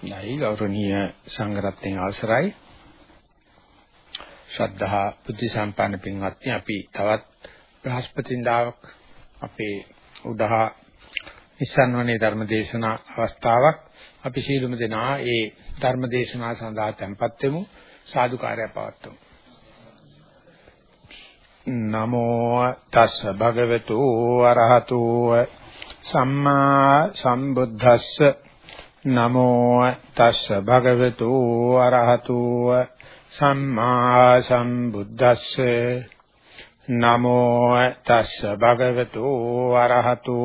නයි ගෞරවනීය සංඝරත්නයේ අවසරයි. ශ්‍රද්ධා බුද්ධ සම්පන්න පින්වත්නි අපි තවත් බ්‍රහස්පතින්දාවක් අපේ උදහා නිසන්වනේ ධර්මදේශනා අවස්ථාවක්. අපි සීලුම දෙනා ඒ ධර්මදේශනා සඳහා tempත් වෙමු. සාදුකාරය පවත්වමු. නමෝ තස්ස භගවතු අරහතු සම්මා සම්බුද්දස්ස නමෝ තස්ස භගවතු අරහතු සම්මා සම්බුද්දස්ස. නමෝ තස්ස භගවතු අරහතු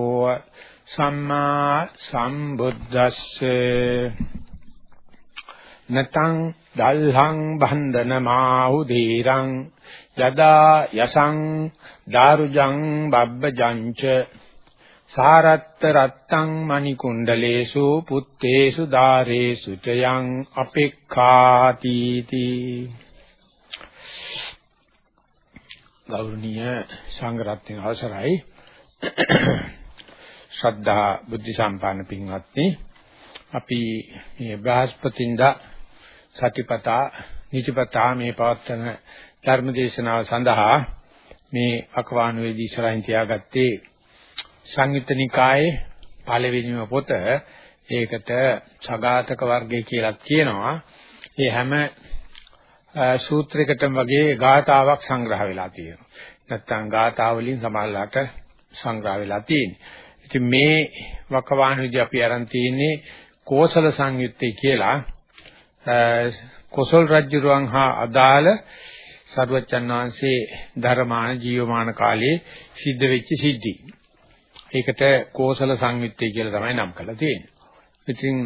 සම්මා සම්බුද්දස්ස. නතං දල්හං බන්ධන මාහු දීරං යදා යසං දාරුජං බබ්බජංච සාරත්ත රත්තං මණි කුණ්ඩලේසු පුත්තේසු ධාරේසු චයං අපෙක්ඛාති තී ගෞරවනීය සංඝරත්නයේ අවසරයි. ශ්‍රද්ධා බුද්ධ සම්පන්න පින්වත්නි අපි මේ බ්‍රහස්පතින්දා සතිපතා නිතිපතා මේ පවත්තන ධර්මදේශනාව සඳහා මේ අකවානුවේදී ඉස්සරහින් තියාගත්තේ සංයුත්ත නිකායේ පළවෙනිම පොත ඒකට සගාතක වර්ගය කියලා කියනවා. ඒ හැම සූත්‍රයකටම වගේ ගාථාවක් සංග්‍රහ වෙලා තියෙනවා. නැත්තම් ගාථා වලින් සමාලලට සංග්‍රහ වෙලා තියෙනවා. ඉතින් මේ වකවානුවේදී අපි අරන් තියෙන්නේ කෝසල සංයුත්තේ කියලා කොසල් රජුරුවන් හා අදාළ සරුවච්චන් වහන්සේ ධර්මාන ජීවමාන කාලයේ සිද්ධ වෙච්ච සිද්ධි. ඒකට කෝසල සංයුත්තේ කියලා තමයි නම් කරලා තියෙන්නේ. ඉතින්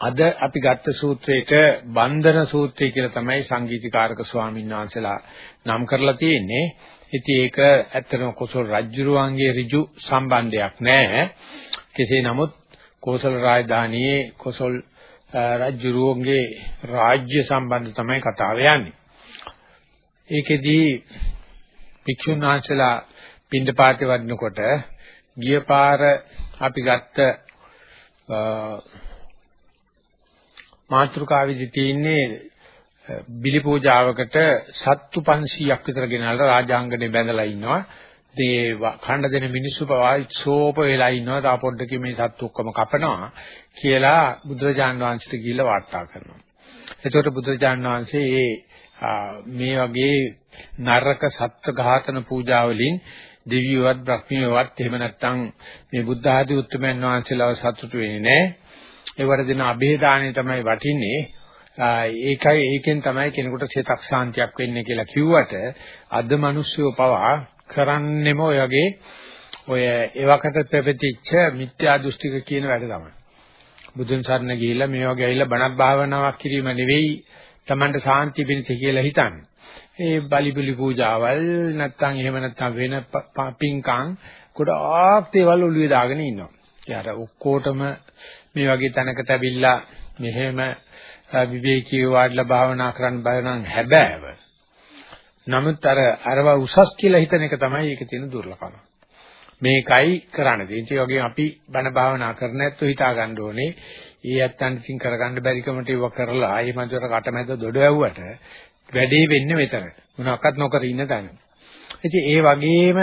අද අපි ගත්ත සූත්‍රයට බන්ධන සූත්‍රය කියලා තමයි සංගීතීකාරක ස්වාමීන් වහන්සේලා නම් කරලා තියෙන්නේ. ඉතින් ඒක ඇත්තටම කොසල් රජුරුවන්ගේ ඍජු සම්බන්ධයක් නැහැ. කෙසේ නමුත් කෝසල රාජධානියේ කොසල් රජුරුවන්ගේ රාජ්‍ය සම්බන්ධ තමයි කතාව යන්නේ. ඒකෙදී භික්ෂුන් වහන්සේලා පින්ඩපාතේ වඩනකොට ගිය පාර අපි ගත්ත මාත්‍රකාවෙදි තියෙන්නේ බිලි පූජාවකට සත්තු 500ක් විතර ගෙනල්ලා රාජාංගනේ බැඳලා ඉන්නවා. ඒ ඛණ්ඩ දෙන මිනිස්සු පවායිසෝප වෙලා ඉන්නවා. තා පොඩ්ඩකින් මේ සත්තු ඔක්කොම කපනවා කියලා බුදුරජාන් වහන්සේට ගිහිල්ලා වාර්තා කරනවා. එතකොට බුදුරජාන් වහන්සේ මේ වගේ නරක සත්ත්ව ඝාතන පූජා වලින් දෙවියවත් බ්‍රහ්මියවත් එහෙම නැත්නම් මේ බුද්ධ ආදී උත්තරමයන් වහන්සේලාව සතුටු වෙන්නේ නැහැ. ඒවට දෙන અભේදානය තමයි වටින්නේ. ඒකයි ඒකෙන් තමයි කෙනෙකුට සිතක් ශාන්තියක් වෙන්නේ කියලා කිව්වට අද මිනිස්සු පවා කරන්නෙම ඔය වගේ ඔය එවකට පෙපෙතිච්ච මිත්‍යා දෘෂ්ටික කියන වැඩ තමයි. බුදුන් සරණ ගිහිල්ලා මේ වගේ ඇවිල්ලා බණක් භාවනාවක් කිරීම නෙවෙයි Tamanට ශාන්ති පිණිස කියලා හිතන්නේ. ඒ බලිබිලි පූජාවල් නැත්තම් එහෙම නැත්තම් වෙන පින්කම් ගොඩාක් දේවල් ඔළුවේ දාගෙන ඉන්නවා. යාර ඔක්කොටම මේ වගේ තැනකට ඇවිල්ලා මෙහෙම විවේකීව වාඩිලා භාවනා කරන්න බය නම් හැබෑව. නමුත් අර අරව උසස් කියලා හිතන එක තමයි ඒකේ තියෙන දුර්ලභම. මේකයි කරන්න තියෙන්නේ. ඒ වගේම අපි බණ භාවනා කරන ඇත්තෝ හිතා ගන්න ඕනේ. ඊ ඇත්තන් ඉතින් කරගන්න බැරිකමට ඒව කරලා ආයේ මන්දර කටමැද දොඩ ඇව්වට වැඩේ වෙන්නේ මෙතන. මොනවාක්වත් නොකර ඉන්න තැන. ඉතින් ඒ වගේම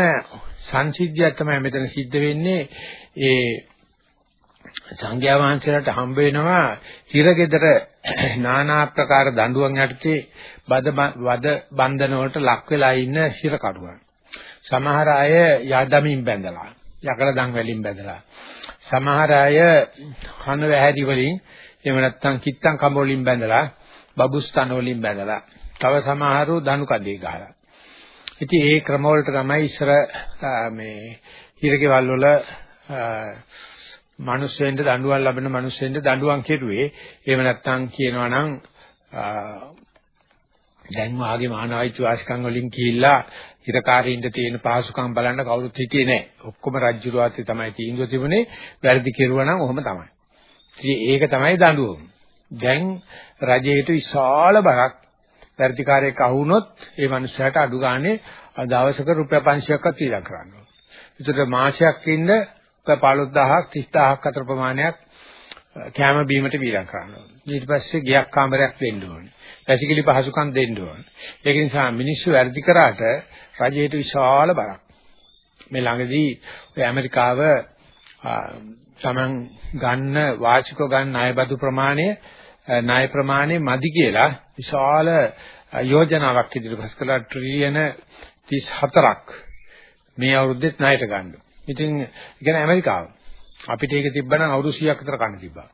සංසිද්ධියක් තමයි මෙතන සිද්ධ වෙන්නේ. ඒ සංඝයා වහන්සේලාට හම්බ වෙනවා හිරගෙදර নানা ආකාර දඬුවම් යටතේ බද වද බන්ධන වලට ලක් වෙලා ඉන්න හිරකරුවන්. සමහර අය යදමින් බැඳලා, යකඩ දන් වලින් බැඳලා. සමහර අය කන වැහැරි වලින් එහෙම නැත්නම් කිත්තම් කඹ වලින් බැඳලා, බබුස්තන වලින් බැඳලා. තව සමහරු දණු කඩේ ගහලා. ඉතින් ඒ ක්‍රම වලට තමයි ඉස්සර මේ හිරකෙවල් වල මිනිස්සෙන්ට දඬුවම් ලැබෙන මිනිස්සෙන්ට දඬුවම් කෙරුවේ. එහෙම නැත්නම් කියනවා නම් දැන් වාගේ මානවයිච වාසිකම් වලින් කිහිල්ලා හිරකාරීන්ට තියෙන පහසුකම් බලන්න කවුරුත් හිටියේ නැහැ. ඔක්කොම රජ්ජුරුවාතේ තමයි තීන්දුව තිබුණේ. වැරදි කෙරුවා නම් ඔහොම තමයි. ඉතින් ඒක තමයි දඬුවම. දැන් රජයට විශාල බරක් වැඩිකාරයෙක් අහුනොත් ඒ මනුස්සයාට අඩු ගානේ දවසක රුපියල් 500ක්වත් දීලා කරනවා. ඒතර මාසයක් ඉන්න 15000ක් 30000ක් අතර ප්‍රමාණයක් කැම බීමට වීරම් කරන්න ඕනේ. ඊට පස්සේ ගියක් කාමරයක් දෙන්න ඕනේ. පැසිකිලි පහසුකම් දෙන්න ඕනේ. ඒක නිසා මිනිස්සු වැඩි කරාට රජයට විශාල බරක්. මේ ළඟදී ඔය ඇමරිකාව තමන් ගන්න වාර්ෂිකව ගන්න ණයබදු ප්‍රමාණය ණය ප්‍රමාණය මදි කියලා විශාල යෝජනාවක් ඉදිරිපත් කළා ට්‍රිලියන 34ක් මේ අවුරුද්දෙත් ණයට ගන්න. ඉතින් ඒ කියන්නේ ඇමරිකාව. අපිට ඒක තිබ්බනම් අවුරුදු 100ක් විතර කන්න තිබ්බා.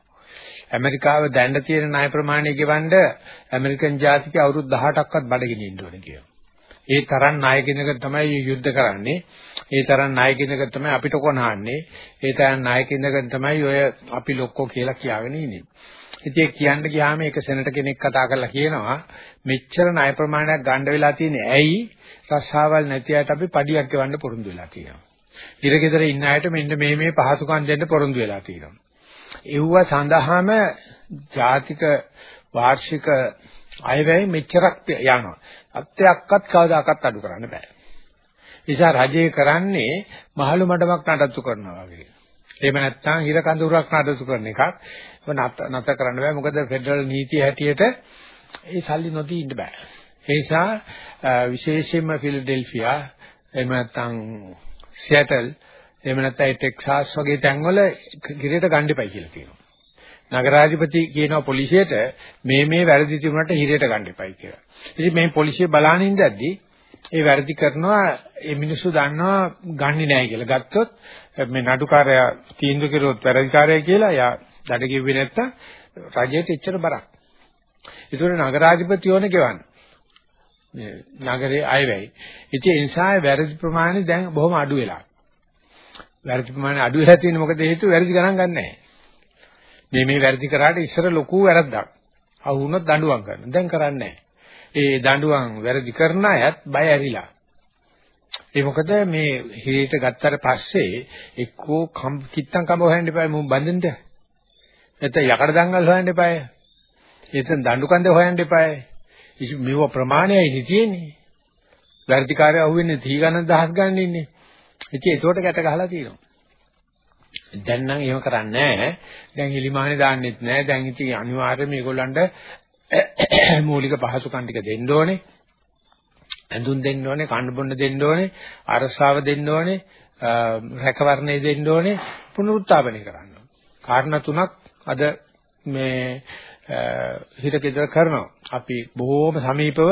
ඇමරිකාව දැන්න තියෙන ණය ප්‍රමාණය ගෙවන්න ඇමරිකන් ජාතිකය අවුරුදු 18ක්වත් බඩගිනින්න ඉන්න ඕනේ කියලා. ඒ තරම් ණය කෙනක තමයි යුද්ධ කරන්නේ. ඒ තරම් ණය කෙනක තමයි අපිට කොනහන්නේ. ඒ තරම් ණය කෙනක තමයි ඔය අපි ලොක්කෝ කියලා කියාගෙන ඉන්නේ. ඉතින් කියන්න ගියාම ඒක සෙනට කෙනෙක් කතා කරලා කියනවා මෙච්චර ණය ප්‍රමාණයක් ගන්න වෙලා තියෙන්නේ ඇයි රස්සාවල් නැති අයට අපි පඩියක් ගෙවන්න පොරොන්දු වෙලා තියෙනවා. ඉරගෙදර ඉන්න අයට මෙන්න මේ මේ පහසුකම් දෙන්න පොරොන්දු වෙලා තියෙනවා. ඒව සඳහාම ජාතික වාර්ෂික අයවැය මෙච්චරක් යනවා. අත්‍යක්වත් කවදාකවත් අඩු කරන්න බෑ. නිසා රජය කරන්නේ මහලු මඩමක් නඩත්තු කරනවා වගේ. එහෙම නැත්නම් හිර කඳුරක් නඩත්තු කරන එකක්. නැත කරන්න බෑ. මොකද ෆෙඩරල් නීතිය හැටියට ඒ සල්ලි නොදී ඉන්න බෑ. ඒ නිසා විශේෂයෙන්ම ෆිලඩෙල්ෆියා එහෙම නැත්නම් සියටල් එහෙම නැත්නම් ටෙක්සාස් වගේ තැන්වල ගිරේට ගන්න එපයි කියලා කියනවා. නගරාධිපති කියනවා පොලිසියට මේ මේ වැරදි තිබුණාට හිරේට ගන්න එපයි කියලා. ඉතින් මේ පොලිසිය බලන ඉඳද්දි ඒ වැරදි කරනවා ඒ මිනිස්සු දන්නවා ගන්නෙ නැහැ කියලා. ගත්තොත් මේ නඩුකාරයා තීන්දුව කරුවොත් වැරදිකාරයා කියලා යා දඩ කිව්වේ නැත්තම් රජයට එච්චර බරක්. ඒතකොට නගරාධිපති ඕනේ ගෙවන්න. මේ නගරේ අයවැයි. ඉතින් ඒ නිසා වැරදි ප්‍රමාණය දැන් බොහොම අඩු වෙලා. වැරදි ප්‍රමාණය අඩු වෙලා තියෙන්නේ මොකද හේතුව වැරදි ගණන් ගන්න නැහැ. මේ මේ වැරදි කරාට ඉස්සර ලොකු වැරද්දක්. අහු වුණොත් දඬුවම් කරනවා. දැන් කරන්නේ ඒ දඬුවම් වැරදි කරන අයත් බය ඇරිලා. ඒ මොකද මේ හිරේට ගත්තට පස්සේ එක්කෝ කිත්තම් කඹ හොයන්න එපා මම බඳින්න. නැත්නම් යකඩ දංගල් හොයන්න එපා. එතෙන් දඬු කන්ද හොයන්න එපා. මේව ප්‍රමාණයයි තියෙන්නේ. වැරදිකාරය අහුවෙන්නේ 30 ගණන් දහස් ගණන් ඉන්නේ. ඉතින් ඒකට ගැට ගහලා තියෙනවා. දැන් නම් එහෙම කරන්නේ නැහැ. දැන් හිලිමානේ දාන්නෙත් නැහැ. දැන් ඉතින් අනිවාර්යයෙන් මේගොල්ලන්ට මූලික පහසුකම් ටික දෙන්න ඕනේ. ඇඳුම් දෙන්න ඕනේ, කන්න බොන්න දෙන්න ඕනේ, අරසාව දෙන්න ඕනේ, රැකවරණය දෙන්න ඕනේ, පුනරුත්ථාපනය කරන්න ඕනේ. කාරණා තුනක් අද මේ හිරකෙදර කරනවා. අපි බොහෝම සමීපව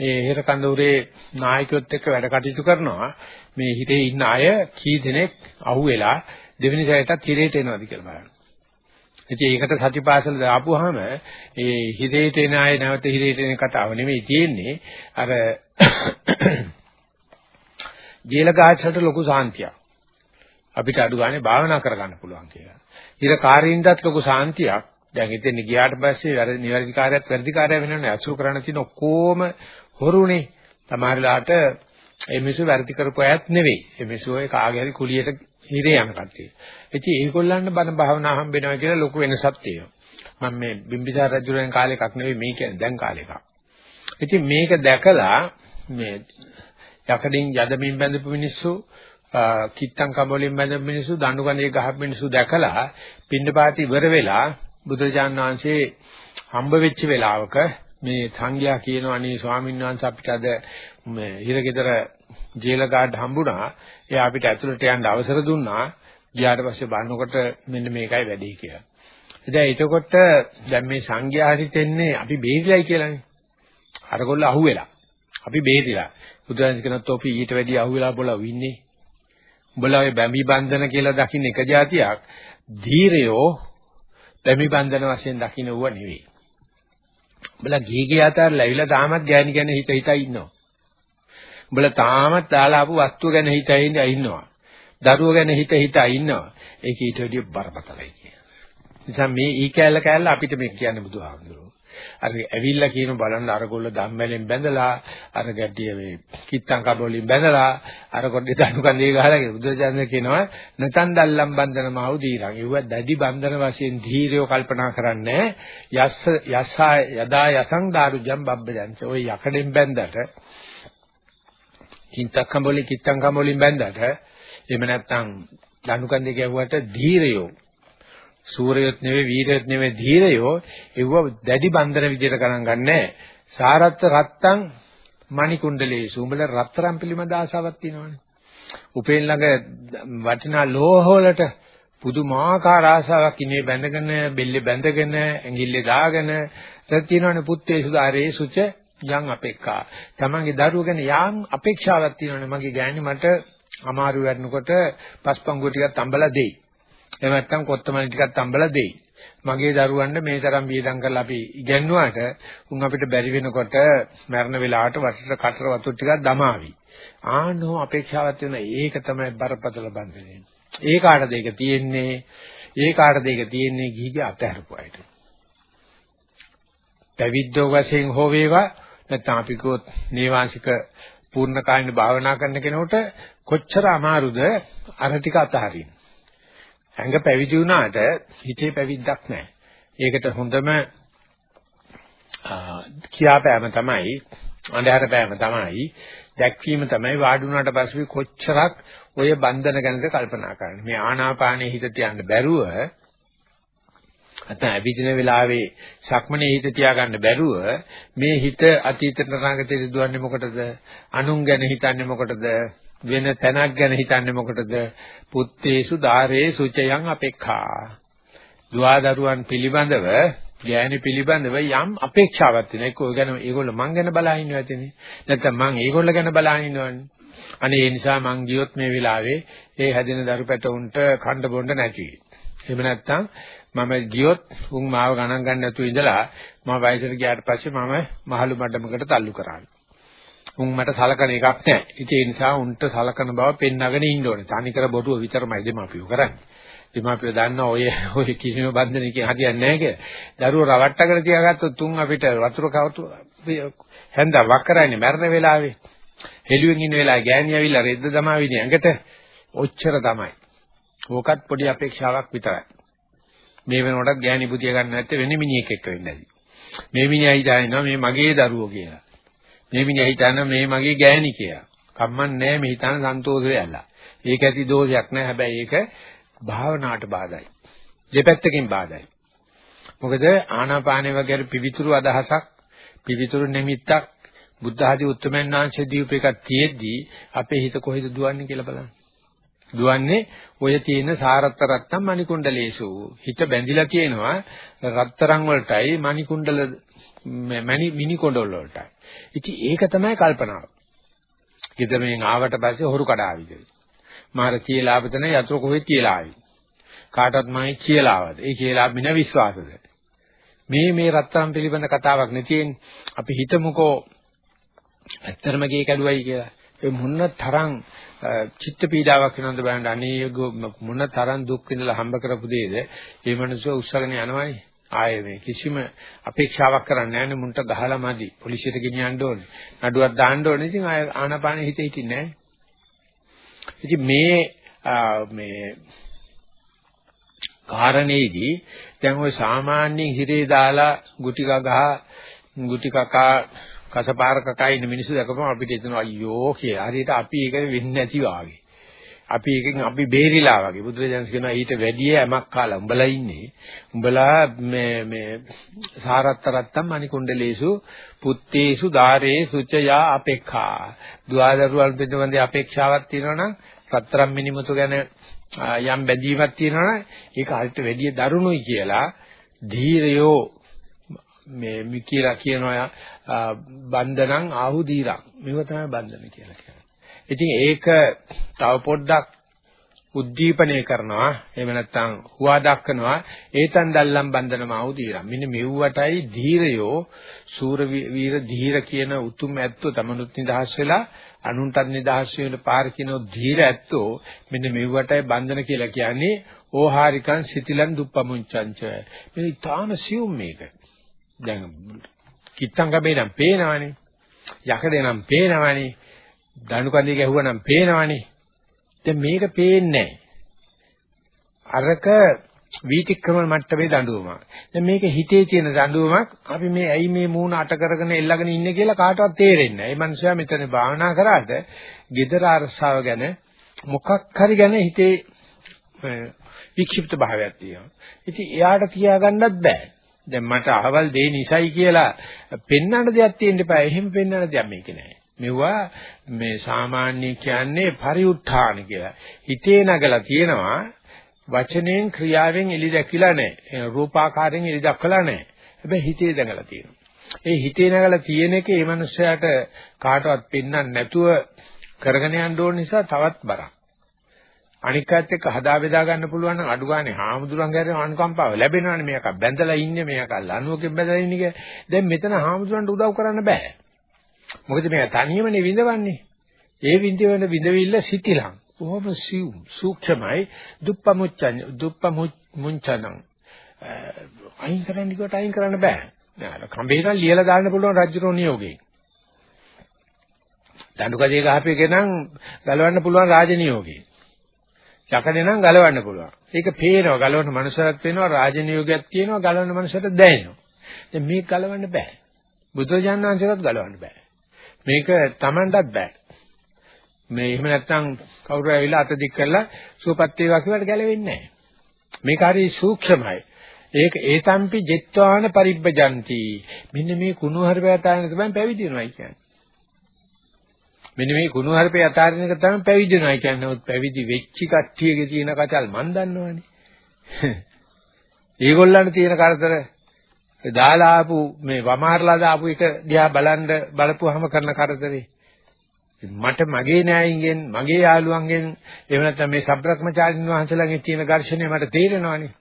ඒ හිරකඳුරේ නායකයොත් එක්ක වැඩ කටයුතු කරනවා. මේ හිතේ ඉන්න අය කී දෙනෙක් අහුවෙලා දෙවෙනි සැරේටත් හිරේට එනවාද කියලා බලන්න. ඉතින් ඒකට සතිපාසල දාපුවාම ඒ හිරේට එන අය නැවත හිරේට එන කතාව නෙමෙයි තියෙන්නේ. අර ජීලකාච්චලට ලොකු සාන්තියක්. අපිට අඩු ගානේ භාවනා කරගන්න පුළුවන් කියලා. හිර කාරින්දත් ලොකු සාන්තියක්. දැන් ඉතින් ගියාට පස්සේ වැරදි නිවැරදි කාර්යයක් වැරදි කාර්යයක් වෙනවනේ අසුර කරන්න තියෙන ඔක්කොම හොරුනේ. සමහරලාට ඒ මිනිස්සු වැරදි කරපු අයත් නෙවෙයි. ඒ මිනිස්සු ඔය කාගේ හරි කුලියට හිරේ යන කට්ටිය. ඉතින් ඒගොල්ලන්ට බණ භාවනා හම්බෙනවා කියලා ලොකු වෙනසක් තියෙනවා. මම මේ බිම්බිසාර රජුගෙන් කාලේ එකක් නෙවෙයි මේ කියන්නේ දැන් කාලේ එකක්. ඉතින් මේක දැකලා මේ යකඩින් යදමින් බැඳපු මිනිස්සු කිත්තම් කඹවලින් බැඳපු මිනිස්සු දඬු කඳේ ගහපු මිනිස්සු දැකලා පින්නපාති ඉවර වෙලා බුදුරජාණන් වහන්සේ හම්බ වෙච්ච වෙලාවක මේ සංඝයා කියනවා අනේ ස්වාමීන් වහන්සේ අපිට අද මේ හිරගෙදර ජේල ගාඩ් හම්බුණා. එයා අපිට ඇතුළට යන්න අවසර දුන්නා. ගියාට පස්සේ බලනකොට මෙන්න මේකයි වැඩේ කියලා. ඉතින් එතකොට දැන් මේ සංඝයා හිතෙන්නේ අපි බේරිලයි කියලානේ. අරගොල්ල අහුවෙලා. අපි බේරිලා. බුදුරජාණන් කියනත් ඔපි ඊට වැඩි අහුවෙලා බොලා වින්නේ. උඹලා ඔය බැමි බන්ධන කියලා දකින්න එක જાතියක්. ධීරයෝ බැමි බන්ධන වශයෙන් දකින්න ඌව නෙවෙයි. උඹලා ගීගේ අතර ලැබිලා තාමත් ගෑණි ගැන හිත හිතා ඉන්නවා. උඹලා තාමත් දාලා ආපු වස්තුව ගැන හිතා ඉන්නවා. දරුවෝ ගැන හිත හිතා ඉන්නවා. ඒක ඊට වැඩිය බරපතලයි කියන. නිසා මේ ඊ කැලල කැලල අපිට මේ කියන්නේ බුදුහාමුදුරුවෝ. අර ඇවිල්ලා කියන බලන්න අරගොල්ල ධම්මැලෙන් බැඳලා අර ගැටිය මේ කිත්තං කබෝලින් බැඳලා අර කොඩේ දණු කන්දේ ගහලා බුදුරජාණන් කියනවා නතන් දල්ලම් බන්ධන මහු දීරං. ඒව දැඩි බන්ධන වශයෙන් ධීරයෝ කල්පනා කරන්නේ යස්ස යසා යදා යසං දාරුජම් බබ්බජංච. ඔය යකඩෙන් බැඳලා කිත්තක් කඹෝලි කිත්තං කඹෝලින් බැඳලා එහෙම නැත්නම් දණු කන්දේ ගැහුවට ධීරයෝ සූරයොත් නෙවෙයි වීරයොත් නෙවෙයි ධීරයෝ ඒව දැඩි බන්ධන විදියට ගණන් ගන්නෑ. සාරත්ත රත්තං මණිකුණ්ඩලේසු උඹල රත්තරන් පිළිබඳ ආසාවක් තියෙනවනේ. උපේන් ළඟ වටිනා ලෝහ වලට පුදුමාකාර ආසාවක් ඉන්නේ බැඳගෙන බෙල්ලේ බැඳගෙන ඇඟිල්ලේ දාගෙන දැන් තියෙනවනේ පුත්තේ සුදාරේ සුච යම් අපේක්ෂා. තමන්ගේ දරුවෝ ගැන යම් අපේක්ෂාවක් තියෙනවනේ මගේ ගෑණි මට අමාරු වෙනකොට පස්පංගුව ටිකක් තඹලා දෙයි. එහෙම නැත්නම් කොත්තමලි ටිකක් තඹලා දෙයි. මගේ දරුවන්ට මේ තරම් වියදම් කරලා අපි ඉගෙනුවාට උන් අපිට බැරි වෙනකොට මරණ වෙලාවට වටට කතර වතුර ටිකක් දමාවි. ආනෝ අපේක්ෂාවක් තියෙන ඒක තමයි බරපතල බන්ධනේ. ඒ කාටද ඒක තියෙන්නේ? ඒ කාටද ඒක තියෙන්නේ ගිහිගේ අතහැරපු අයට. පැවිද්දෝ වශයෙන් හෝ වේවා නැත්නම් අපි කිව්වොත් නේවාසික පූර්ණ කායින භාවනා කරන කෙනෙකුට කොච්චර අමාරුද අර ටික අතහරින්න. ඇඟ පැවිදි වුණාට හිතේ පැවිද්දක් නැහැ. ඒකට හොඳම කියාපෑම තමයි අන්ධහර පෑම තමයි දැක්වීම තමයි වාඩි වුණාට පස්සේ කොච්චරක් ඔය බන්ධන ගැනද කල්පනා කරන්නේ. මේ ආනාපානයේ හිත තියන්න බැරුව නැත්නම් අවිදින වෙලාවේ සක්මනේ හිත තියාගන්න බැරුව මේ හිත අතීතට අනාගතයට දුවන්නේ මොකටද? අනුන් ගැන හිතන්නේ මොකටද? වෙන තැනක් ගැන හිතන්නේ මොකටද? පුත්තේසු ධාරේ සුචයන් අපේක්ඛා. දුවදරුවන් පිළිබඳව ගෑණි පිළිබඳව යම් අපේක්ෂාවක් තියෙනවා. ඒක ඔය ගැන ඒගොල්ලෝ මං ගැන බලා ඉන්නවා ඇතිනේ. නැත්නම් මං ඒගොල්ලෝ ගැන බලා ඉන්නවනේ. අනේ ඒ නිසා මං ගියොත් මේ වෙලාවේ ඒ හැදෙන දරු පැටවුන්ට කණ්ඩ බොණ්ඩ නැති. එහෙම නැත්නම් මම ගියොත් උන් මාව ගණන් ගන්න නැතුව ඉඳලා මම වයසට ගියාට පස්සේ මම මහලු මඩමකට තල්ලු කරාන. උන් මට සලකන එකක් නැහැ. ඉතින් ඒ නිසා උන්ට සලකන බව පෙන්වගෙන ඉන්න ඕනේ. තනිකර බොරුව විතරමයි දෙමාපියෝ කරන්නේ. දෙමාපියෝ දන්න ඔය ඔය කිසිම බන්ධනකින් හරියන්නේ නැහැ කියලා. දරුවෝ රවට්ටගෙන තියාගත්තොත් තුන් අපිට වතුර කවතු හැන්ද වක් කරන්නේ මරණ වෙලාවේ. හෙළුවෙන් ඉන්න වෙලාවේ ගෑණි ඇවිල්ලා රෙද්ද දමාවිනේ ඇඟට ඔච්චර තමයි. ඕකත් පොඩි අපේක්ෂාවක් විතරයි. මේ වෙනකොටත් ගෑණි පුතිය ගන්න නැත්te වෙන මිනිහෙක් එක්ක වෙන්නේ නැති. මේ මිනිහා හිතනවා මේ මගේ දරුවෝ කියලා. මේ මිනිහා හිතනවා මේ මගේ ගෑණි කියලා. කම්මන් නැහැ මේ හිතන සන්තෝෂ වෙලා. ඒක ඇති දෝෂයක් නෑ හැබැයි ඒක භාවනාවට බාධායි. දෙපැත්තකින් බාධායි. මොකද ආනාපානේ වගේ පිවිතුරු අදහසක් පිවිතුරු නිමිත්තක් බුද්ධ ආදී උත්තරමයන් වහන්සේ දීප එකක් තියෙද්දි අපේ හිත කොහෙද දුවන්නේ කියලා බලන්න. දුවන්නේ ඔය තියෙන සාරත්ත රත්තම් මණිකුණ්ඩලේසු. හිත බැඳිලා තියෙනවා රත්තරන් වලටයි මණිකුණ්ඩල මණි මිනි කොණ්ඩල වලටයි. ඉතින් ඒක තමයි කල්පනාව. ගෙදරෙන් ආවට පස්සේ හොරු කඩාවිද. මාර කියලා ආපතන යතුරු කොහෙද කියලා ආවි. කාටවත් මම කියලා ආවද? ඒ කියලා මින විශ්වාසද? මේ මේ රත්තරන් පිළිබඳ කතාවක් නෙතියෙන් අපි හිතමුකෝ ඇත්තරම ගේ කැඩුවයි කියලා. ඒ මොන තරම් චිත්ත පීඩාවක් වෙනවද බලන්න. අනේ මොන තරම් දුක් විඳලා හම්බ කරපු දෙයද මේ මිනිස්සු උස්සගෙන යනවායි ආයේ මේ කිසිම අපේක්ෂාවක් කරන්නේ නැහැ. නේ මුන්ට ගහලා මදි. පොලිසියට ගෙනියන්න ඕනේ. නඩුවක් දාන්න ඕනේ. ඉතින් ආය ආනාපානෙ හිතේ හිටින්නේ නැහැ. ඉතින් මේ මේ කාරණේදී දැන් ওই සාමාන්‍යයෙන් හිරේ දාලා ගුටි ගහ ගුටි කකා කසපාර කකා ඉන්න මිනිස්සු දැකපම අපිට හිතෙනවා අයියෝ කියලා. හරියට අපි ඒක වෙන්නේ නැති වාගේ. අපි එකකින් අපි බේරිලා වගේ බුදුරජාණන් කියනවා ඊට වැඩිය යමක් කාලා උඹලා ඉන්නේ උඹලා මේ මේ සාරත්තරත්තම් මණිකුණ්ඩලේසු පුත්තේසු ධාරේ සුචයා අපේක්ඛා දුආදරුවල් පිටවන්දේ අපේක්ෂාවක් තියෙනවනම් රත්තරම් මිනිමුතු ගැන යම් බැඳීමක් තියෙනවනම් ඒක හරියට වැඩිය දරුණුයි කියලා ධීරයෝ මේ මි කියලා කියනවා බන්ධනං ආහුදීරං මේව තමයි බන්ධන කියලා කියන්නේ. ඉතින් ඒක තව පොඩ්ඩක් උද්දීපනය කරනවා එහෙම නැත්නම් හුවා දක්වනවා ඒතන් දල්ලම් බන්ධනම ආහුදීරං. මෙන්න මෙව්වටයි ධීරයෝ සූර වීර ධීර කියන උතුම් ඇත්තෝ තමනුත් නිදහස් වෙලා අනුන්ටත් නිදහස් වෙන පාර කියන ධීර ඇත්තෝ මෙන්න මෙව්වටයි බන්ධන කියලා කියන්නේ ඕහාරිකං සිතිලන් දුප්පමුංචංච. මේ ඊටාන සියුම් මේක. දැන් කිත්තංගබේ නම් පේනවනේ. යකඩේ නම් පේනවනේ. දණු කඳේ ගැහුවා නම් පේනවනේ. දැන් මේක පේන්නේ අරක වීතික්‍රමන මට්ටමේ දඬුවමක්. දැන් මේක හිතේ තියෙන දඬුවමක් අපි මේ ඇයි මේ මූණ අට කරගෙන එල්ලගෙන ඉන්නේ කියලා කාටවත් තේරෙන්නේ නැහැ. මේ මනුස්සයා මෙතන භාවනා කරාට gedara අරසාව ගැන මොකක් හරි ගැන හිතේ වික්ෂිප්ත භාවයක් තියෙනවා. ඉතින් එයාට තියාගන්නත් බෑ. දැන් මට අහවල් දෙය නිසයි කියලා පෙන්වන්න දෙයක් තියෙන්න එපා. එහෙම පෙන්වන්න දෙයක් මේක නෑ. මෙවුවා මේ සාමාන්‍ය කියන්නේ පරිඋත්ථාන කියලා. හිතේ නගලා තියෙනවා වචනයෙන් ක්‍රියාවෙන් එලි දැකිලා නැහැ. රූපාකාරයෙන් එලි දක්වලා නැහැ. හැබැයි හිතේ දඟලා තියෙනවා. ඒ හිතේ නගලා තියෙන එක ඒ මනුස්සයාට කාටවත් පෙන්වන්න නැතුව කරගෙන යන්න ඕන නිසා තවත් බරක්. අනික් අයත් එක්ක හදා බෙදා ගන්න පුළුවන් නම් අඩු ගානේ හාමුදුරන් ගැන අනුකම්පාව ලැබෙනවනේ මේක බැඳලා ඉන්නේ මේක ලනුවකින් බැඳලා ඉන්නේ කිය. දැන් මෙතන හාමුදුරන්ට උදව් කරන්න බෑ. මොකද මේක තනියමනේ විඳවන්නේ. ඒ විඳවන විඳවිල්ල සිතිලං. බොහොම සිව් සූක්ෂමයි දුප්පමුච්චන් දුප්පමුච්චනං අයින් කරන්න කිව්වට අයින් කරන්න බෑ. නෑ කම්බේට ලියලා දාන්න පුළුවන් රජුරෝ නියෝගේ. දඬුකඩේ ගහපේ කෙනන් ගලවන්න පුළුවන් රාජ නියෝගේ. යකඩේ නම් ගලවන්න පුළුවන්. ඒක පේනවා ගලවන්න මනුස්සයෙක් පේනවා රාජ නියෝගයක් තියෙනවා ගලවන්න මනුස්සයට දැනෙනවා. දැන් මේක ගලවන්න බෑ. බුදුරජාණන් වහන්සේටත් ගලවන්න බෑ. මේක Tamanටත් බෑ. මේ එහෙම නැත්නම් කවුරු ඇවිල්ලා අත දික් කරලා සුවපත් වේවා කියලාට ගැලවෙන්නේ නැහැ. මේක හරි සූක්ෂමයි. ඒක ඒතම්පි ජෙත්වාන පරිබ්බජಂತಿ. මෙන්න මේ කුණු හර්පය තාන තමයි පැවිදි වෙනවා කියන්නේ. මෙන්න මේ කුණු හර්පය අතාරින එක තමයි පැවිදි වෙනවා කියන්නේ. උත් පැවිදි වෙච්ච කට්ටියගේ තියෙන කචල් මන් දන්නවනේ. ඒගොල්ලන්ට තියෙන කරදර දාලා ආපු මේ වමාරලා දාපු එක දිහා බලන්න බලපුවාම කරන කරදරේ මට මගේ නෑයින්ගෙන් මගේ යාළුවන්ගෙන් එහෙම නැත්නම් මේ සබ්‍රක්‍මචාරින් වහන්සේලාගෙන් තියෙන ඝර්ෂණය මට තේරෙනවානේ.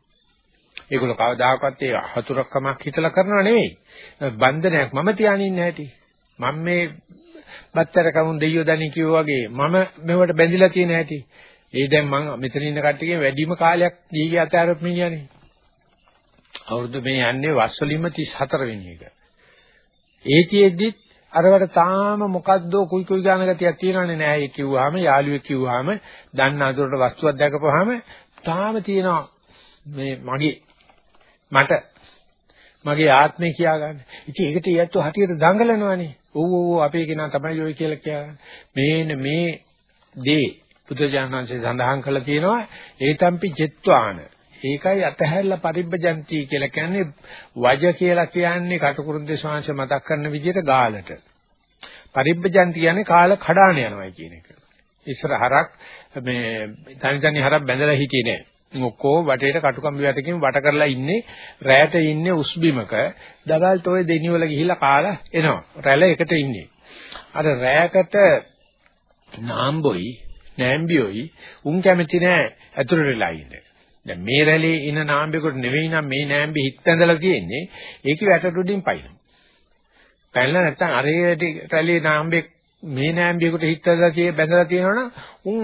ඒගොල්ලෝ කවදාකවත් ඒ හතුරක්කමක් හිතලා කරනව නෙවෙයි. බන්ධනයක් මම තියානින් නැහැටි. මම මේ බත්තර කමුන් දෙයියෝ දනි කිව්වා වගේ මම මෙවට බැඳිලා තියෙන හැටි. ඒ දැන් මම මෙතන ඉන්න කට්ටියගෙන් වැඩිම කාලයක් දීගේ අතාරප් මිනිහනේ. අවුරුදු මේ යන්නේ වස් වලින්ම 34 වෙනි එක. ඒතියෙද්දිත් අරවට තාම මොකද්ද කුයි කුයි ගාන ගතියක් තියෙනවනේ නෑ ඒ කිව්වහම යාළුවෙක් කිව්වහම දන්න අඳුරට වස්තුවක් දැකපුවාම තාම තියෙනවා මේ මගේ මට මගේ ආත්මය කියාගන්න. ඉතින් ඒකට ඊයත් හටියට දඟලනවනේ. ඔව් ඔව් අපේ කෙනා තමයි ඔය කියලා කියන්නේ. මේන මේ දේ බුදුජානනාංශය සඳහන් කළා තියෙනවා ඒතම්පි ජෙත්වාන ඒකයි අතහැරලා පරිබ්බජන්ති කියලා කියන්නේ වජ කියලා කියන්නේ කටුකුරුන්දේ ශාංශ මතක් කරන විදිහට ගාලට. පරිබ්බජන්ති කියන්නේ කාල කඩාන යනවායි කියන එක. ඉස්සර හරක් මේ තනි තනි හරක් බැඳලා හිටියේ නෑ. ඔක්කොම වටේට කටුකම්බි වැටකින් වට කරලා ඉන්නේ රැයට ඉන්නේ උස්බිමක දවල්ට ඔය දෙනිවල ගිහිල්ලා කාලා එනවා. රැළ එකට ඉන්නේ. අර රැයකට නාම්බොයි නෑම්බියොයි උන් කැමති නෑ ඇතුළට වෙලා ඉන්නේ. දැන් මේ රැළේ ඉන නාම්බෙකුට නෙවෙයි නම් මේ නෑම්බි හිට ඇඳලා තියෙන්නේ. ඒකේ වැට උඩින් පයින්න. පැනලා නැත්තම් අරේ රැළේ නාම්බෙක් මේ නෑම්බියෙකුට හිට ඇඳලා tie බැඳලා තියෙනවනම් උන්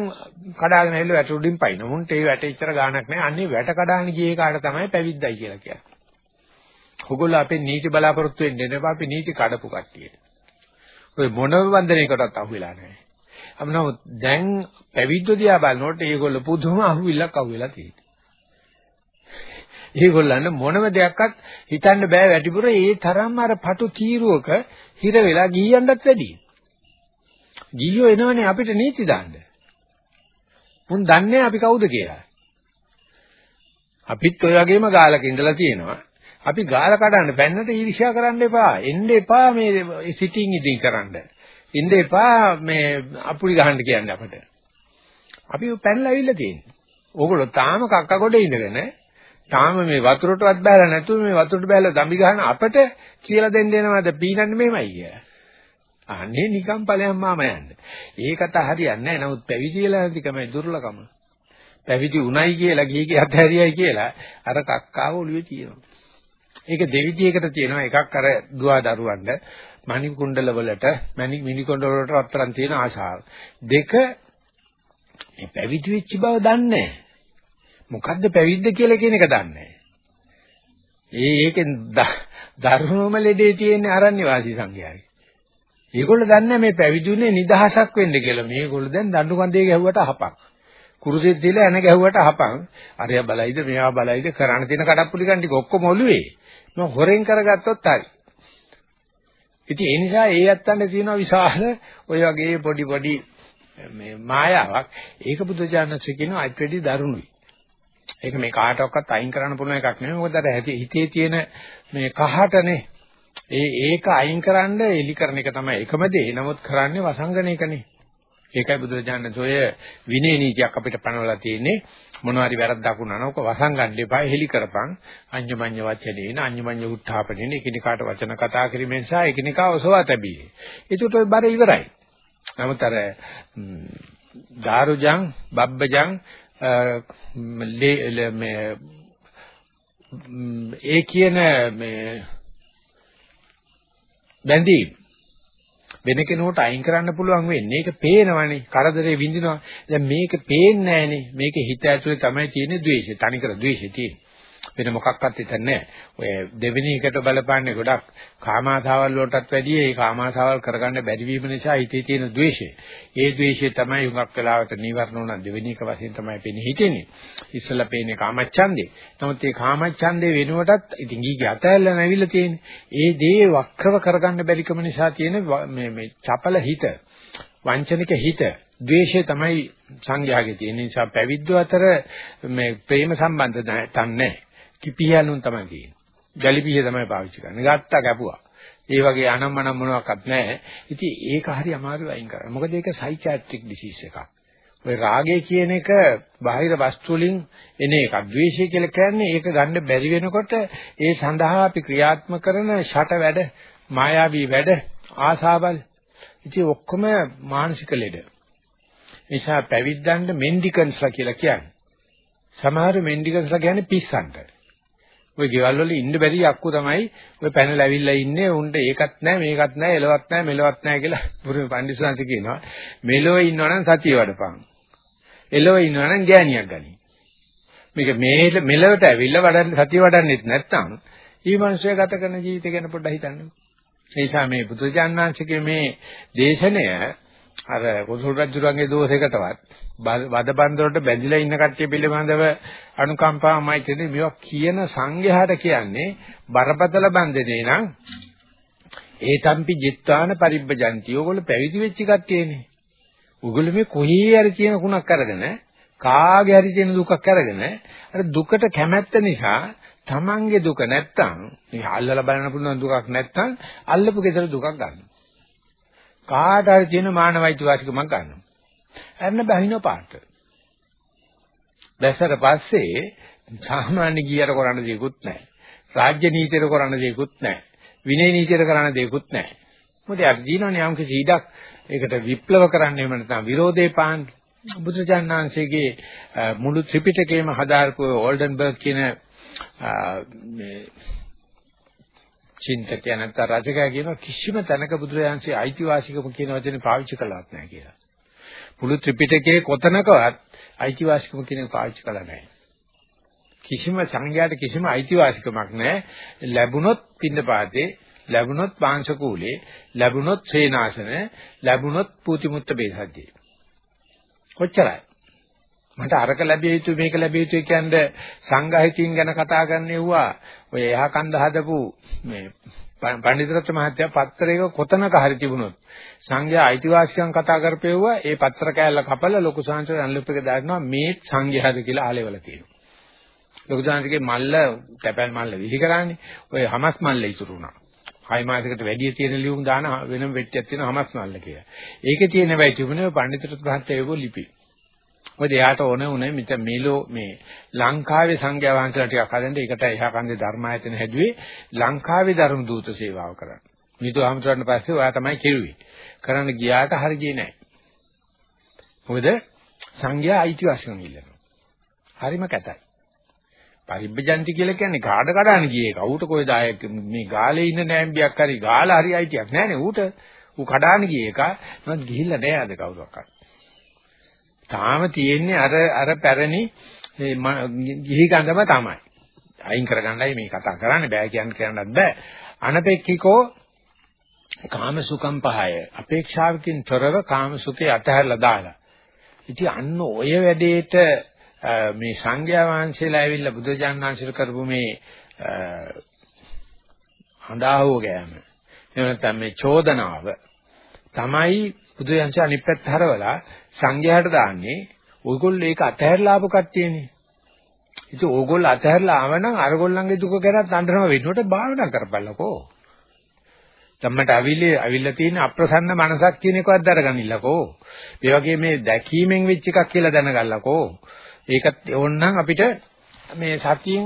කඩාගෙන ඇවිල්ලා වැට උඩින් පයින්න. උන්ට ඒ වැට ඉච්චර ගාණක් නෑ. අන්නේ වැට කඩාගෙන ගියේ කාට තමයි පැවිද්දයි කියලා කියන්නේ. ඔගොල්ලෝ අපේ නීති බලාපොරොත්තු වෙන්නේ නැහැ. අපි නීති කඩපු කට්ටිය. ඔය මොන වන්දනයකටත් අහු වෙලා නැහැ. අපනමුත් දැන් පැවිද්ද දිහා බලනකොට ඒගොල්ලෝ පුදුම අහුවිල්ලක් අහුවෙලා තියෙනවා. ඒගොල්ලන් මොනම දෙයක්වත් හිතන්න බෑ වැටිපුර ඒ තරම්ම අර පටු තීරුවක හිර වෙලා ගියන්නත් වැඩි. ගියෝ එනවනේ අපිට නීති දාන්න. මුන් දන්නේ අපි කවුද කියලා. අපිත් ඔය වගේම ගාලක ඉඳලා තියෙනවා. අපි ගාල කඩන්න බැන්නට ඊර්ෂ්‍යා කරන්න එපා. එන්න එපා මේ සිටින් ඉදින් කරන්න. එන්න එපා මේ අපුලි ගහන්න කියන්නේ අපට. අපි පැනලා ඇවිල්ලා තියෙන්නේ. ඕගොල්ලෝ තාම කක්ක කොට ඉඳගෙන තාම මේ වතුරටවත් බහැලා නැතුව මේ වතුරට බහැලා දම්බි ගහන අපට කියලා දෙන්න එනවාද පීනන්නේ මෙහෙමයි කියලා. අනේ නිකම් ඵලයන් මාම යන්න. ඒකට හරියන්නේ නැහැ. නමුත් පැවිදි වෙලා නැතිකමයි දුර්ලකම. පැවිදි උණයි කියලා ගිහිගේ අතහැරියයි කියලා අර කක්කාව ඔළුවේ තියෙනවා. ඒක දෙවිදියකට තියෙනවා. එකක් අර දුවා දරුවන්ට මණි කුණ්ඩල වලට මණි මිනි කුණ්ඩල වලට අත්තරන් තියෙන ආශාව. දෙක මේ පැවිදි වෙච්ච බව දන්නේ නැහැ. මොකද්ද පැවිද්ද කියලා කියන එක දන්නේ ඒ ඒකෙන් ධර්මම ලෙඩේ තියෙන අරණ්‍ය වාසී සංඝයාගේ. ඒගොල්ලෝ දන්නේ මේ පැවිදුනේ නිදහසක් වෙන්න කියලා. මේගොල්ලෝ දැන් දඬු කන්දේ ගැහුවට අහපක්. කුරුසෙත් දීලා එන ගැහුවට අහපන්. අරයා බලයිද මෙයා බලයිද කරණ තියෙන කඩප්පුලි කන් ටික ඔක්කොම ඔළුවේ. මම හොරෙන් කරගත්තොත් හරි. ඉතින් ඒ නිසා ඒ යත්තන්ට තියෙනවා විශාල ඔය වගේ පොඩි පොඩි මේ මායාවක්. ඒක බුදුජානක කියනවා අයිත් වැඩි දරුණුයි. ඒක මේ කාටවත් අයින් කරන්න පුළුවන් එකක් නෙමෙයි. මොකද අර හිතේ තියෙන මේ කහටනේ ඒ ඒක අයින් කරන්න එලි කරන එක තමයි එකම දේ. නමුත් කරන්නේ වසංගන එකනේ. ඒකයි බුදුරජාණන් ඔය විනය නීතියක් අපිට පනවලා තියෙන්නේ. මොනවාරි වැරද්දක් වුණා නම් ඔක වසංගන්න එපා. හෙලි කරපන්. අඤ්ඤමඤ්ඤ වචනේන අඤ්ඤමඤ්ඤ උත්ථාපනේන එකිනෙකාට වචන කතා කිරීමෙන් සහ එකිනෙකාව ඔසවා තැබී. ඒකට ඔය බර ඉවරයි. නමුත් අර දාරුජං බබ්බජං මේ ඒ කියන මේ බැඳීම් වෙන කෙනෙකුට අයින් කරන්න පුළුවන් වෙන්නේ. ඒක පේනවනේ. කරදරේ විඳිනවා. දැන් මේක පේන්නේ නැහනේ. මේක හිත ඇතුලේ තමයි තියෙන්නේ ද්වේෂය. තනිකර ද්වේෂය තියෙන්නේ. වෙන මොකක්වත් හිතන්නේ නැහැ. ඔය දෙවෙනි එකට බලපාන්නේ ගොඩක් කාමාසාවල් වලටත් වැඩිය ඒ කාමාසාවල් කරගන්න බැරි වීම නිසා හිතේ තියෙන ද්වේෂය. ඒ ද්වේෂය තමයි හුඟක් වෙලාවට නීවරණ උනන් දෙවෙනි එක වශයෙන් තමයි පෙනී හිටින්නේ. ඉස්සලා පේන්නේ කාමච්ඡන්දේ. නමුත් මේ කාමච්ඡන්දේ වෙනුවටත් ඉතින් ගීගේ අතැල්ල නැවිලා තියෙන්නේ. ඒ දේ වක්‍රව කරගන්න බැරිකම නිසා තියෙන මේ මේ චපල හිත වංචනික හිත ද්වේෂය තමයි සංඝයාගේ තියෙන නිසා පැවිද්දෝ අතර මේ ප්‍රේම සම්බන්ධ නැහැ. කිපියලුන් තමයි තියෙන්නේ. ජලිපිය තමයි පාවිච්චි කරන්නේ. ගත්තා කැපුවා. ඒ වගේ අනම්මනම් මොනවාක්වත් නැහැ. ඉතින් ඒක හරි අමාරුයි අයින් කරන්න. මොකද ඒක සයිකියාට්‍රික් ඩිසීස් එකක්. ඔය රාගය කියන එක බාහිර වස්තු වලින් එන එකක්. ද්වේෂය කියලා කියන්නේ ඒක ගන්න බැරි වෙනකොට ඒ සඳහා අපි ක්‍රියාත්මක කරන ෂට වැඩ, මායාවී වැඩ, ආසාවල්. ඉතින් ඔක්කොම මානසික ලෙඩ. නිසා පැවිද්දන්ට මෙන්ඩිකන්ස්ලා කියලා කියන්නේ. සමහර මෙන්ඩිකන්ස්ලා කියන්නේ පිස්සන්ට. ওই ගෙවල් වල ඉන්න බැරි යක්කු තමයි ඔය පැනලා ඇවිල්ලා ඉන්නේ. උන්ට ඒකත් නැහැ මේකත් නැහැ එලවත් නැහැ මෙලවත් නැහැ කියලා බුරුමේ පඬිස්සන්සි කියනවා. මෙලොව ඉන්නවනම් සතිය වඩපන්. එලොව ඉන්නවනම් ගෑණියක් ගනි. මේක මේ මෙලවට ඇවිල්ලා වඩන්න සතිය වඩන්නෙත් නැත්නම් ඊ මිනිස්සු ගත කරන ජීවිතය ගැන පොඩ්ඩක් හිතන්න. ඒ නිසා මේ බුදුජානනාංශිකේ මේ දේශනය අර කුසල රජුරන්ගේ දෝෂයකටවත් වදබන්ද වලට බැඳිලා ඉන්න කට්ටිය පිළිබඳව අනුකම්පාවමයි කියන්නේ මේවා කියන සංඝයාට කියන්නේ බරපතල බන්ධනේ නම් ඒතම්පි ජිත්වාන පරිබ්බජන්ති. ඕගොල්ලෝ පැවිදි වෙච්ච කට්ටියනේ. ඕගොල්ලෝ මේ කොහේ හරි තියෙන කුණක් අරගෙන කාගේ හරි තියෙන දුකක් අරගෙන අර දුකට කැමැත්ත නිසා තමන්ගේ දුක නැත්තම් මේ අල්ලලා බලන්න පුළුවන් දුකක් නැත්තම් අල්ලපු ගෙදර දුකක් ගන්නවා. කාට හරි තියෙන මානවයිති වාසිකමක් ගන්නවා. අරන බහින පාට. දැසර පස්සේ සාමාන්‍ය ගියර කරන්න දෙයක්වත් නැහැ. රාජ්‍ය නීතියට කරන්න දෙයක්වත් නැහැ. විනය නීතියට කරන්න දෙයක්වත් නැහැ. මොකද අර ජීනෝනේ යම් කිසි ඉඩක් ඒකට විප්ලව කරන්න එහෙම නැත්නම් විරෝධේ පාන්න බුදුජානනාංශයේ මුළු ත්‍රිපිටකයම හදාරපු ඕල්ඩන්බර්ග් කියන මේ චින්තකය නැත්නම් රජකයා කියන කිසිම තැනක බුදුරජාන්සේ අයිතිවාසිකම කියන වචනේ පාවිච්චි කළාත් නැහැ කියලා. මුළු ත්‍රිපිටකයේ කොතනකවත් අයිතිවාසිකම කියන එක පාවිච්චි කළා නැහැ. කිසිම සංඝයාට කිසිම අයිතිවාසිකමක් නැහැ. ලැබුණොත් පින්නපාතේ, ලැබුණොත් පාංශකූලේ, ලැබුණොත් සේනාසන, ලැබුණොත් පූතිමුත්ත බේසජ්ජේ. කොච්චරයි. මට අරක ලැබිය යුතු මේක ලැබිය යුතු කියන්නේ සංඝහිතින් ගැන කතා කරන්නෙව්වා ඔය එහා කන්ද හදපු මේ පඬිතුරත් මහත්තයා පත්‍රයක කොතනක හරි තිබුණොත් සංඝයා අයිතිවාසිකම් කතා කරපෙව්වා ඒ පත්‍ර කෑල්ල කපලා ලොකු සංඝයා අන්ලොප් එක දානවා මේ සංඝයාද කියලා ආලේවල තියෙනවා. ලොකු සංඝයාගේ මල්ල තැපැල් මල්ල විහි කරන්නේ ඔය හමස් මල්ල ඉතුරු වුණා. හය මාසයකට වැඩි තියෙන ලියුම් දාන වෙනම වෙට්ටියක් තියෙන හමස් මල්ල කියලා. ඒකේ තියෙන වෙයි තිබුණේ පඬිතුරත් මහත්තයා ඒකෝ ලිපි මොකද එයාට ඕන උනේ මෙත මේලෝ මේ ලංකාවේ සංඝයා වහන්සේලා ටිකක් හදන්න ඒකට එහා කන්දේ ධර්මායතන හැදුවේ ලංකාවේ ධර්ම දූත සේවාව කරන්න. මිතු ආමතුරන් පස්සේ ඔයා තමයි කෙරුවේ. කරන්න ගියාට හරියන්නේ නැහැ. මොකද සංඝයා අයිතිවාසිකම් ඉල්ලනවා. හරිම කැතයි. පරිබ්බජන්ති කියලා කියන්නේ කාඩ කඩාන ගියේ කවුට කොයිද ආයේ මේ ගාලේ ඉන්න නෑම්බියක් හරි ගාලා හරි අයිතියක් නෑනේ ඌට ඌ කඩාන ගියේ එක නමුත් ගිහිල්ලා නෑ අද කවුරක්වත් තාම තියෙන්නේ අර අර පැරණි ගිහි ගඳම තමයි. අයින් කරගන්නයි මේ කතා කරන්නේ බෑ කියන්න කියන්නත් බෑ. අනපේක්ෂිකෝ කාම සුඛම් පහය. අපේක්ෂාවකින් තොරව කාම සුඛේ අතහැරලා දාලා. ඉතින් අන්න ඔය වැඩේට මේ සංඝයා වහන්සේලා ඇවිල්ලා බුදුජානක වහන්සේ කරපු මේ හඳාහුව ගෑම. එහෙම නැත්නම් මේ චෝදනාව තමයි බුදුයන්සේ අනිත් පැත්ත හරවලා සංඝයාට දාන්නේ ඔයගොල්ලෝ ඒක අතහැරලා ආපු කට්ටියනේ. ඉතින් ඕගොල්ලෝ අතහැරලා ආවනම් අරගොල්ලන්ගේ දුක ගැනත් අඬනම වෙනකොට භාවනා කරපළකෝ. ධම්මට අවිලේ අවිල්ල තියෙන අප්‍රසන්න මනසක් කියන එකවත් දරගනින්නකෝ. ඒ වගේ මේ දැකීමෙන් වෙච්ච එකක් කියලා දැනගන්නකෝ. ඒකත් ඕනනම් අපිට මේ සතියෙන්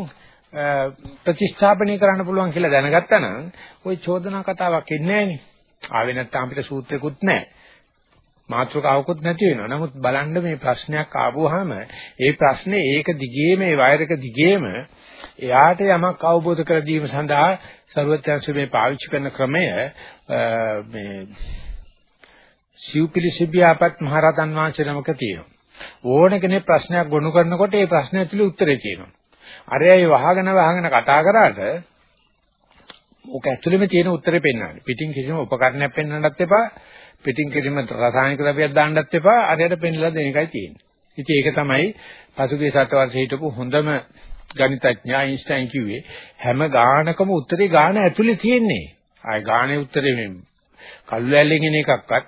ප්‍රතිස්ථාපනය කරන්න පුළුවන් කියලා දැනගත්තා නම් ওই චෝදනා කතාවක් එන්නේ නැහනේ. ආවේ නැත්නම් අපිට සූත්‍රයකුත් නැහැ. මාත්‍රකාවකුත් නැති වෙනවා. නමුත් බලන්න මේ ප්‍රශ්නයක් ආවොහම ඒ ප්‍රශ්නේ ඒක දිගේම ඒ වයරක දිගේම එයාට යමක් අවබෝධ කර දීම සඳහා ਸਰවඥාන්සේ මේ පාවිච්චි කරන ක්‍රමය මේ සිව්පිලිසිබියාපත් මහරහතන් වහන්සේ නමක තියෙනවා. ඕන කෙනෙක් ප්‍රශ්නයක් ගොනු කරනකොට ඒ ප්‍රශ්න ඇතුලේ උත්තරේ තියෙනවා. අරයයි වහගෙන වහගෙන කතා කරාට ඕක ඇතුළෙම තියෙන උත්තරේ පෙන්වන්නේ. පිටින් කිසිම උපකරණයක් පෙන්වන්නත් එපා. පිටින් කිසිම රසායනික ද්‍රව්‍යයක් දාන්නත් එපා. අරයට පෙන්ලා දෙන එකයි තියෙන්නේ. ඉතින් ඒක තමයි පසුගිය සත වර්ෂයේ හිටපු හොඳම ගණිතඥයා අයින්ස්ටයින් කිව්වේ හැම ගානකම උත්තරේ ගාන ඇතුලේ තියෙන්නේ. ආයි ගානේ උත්තරේ මේ කල්ු ඇල්ලෙන් එන එකක්වත්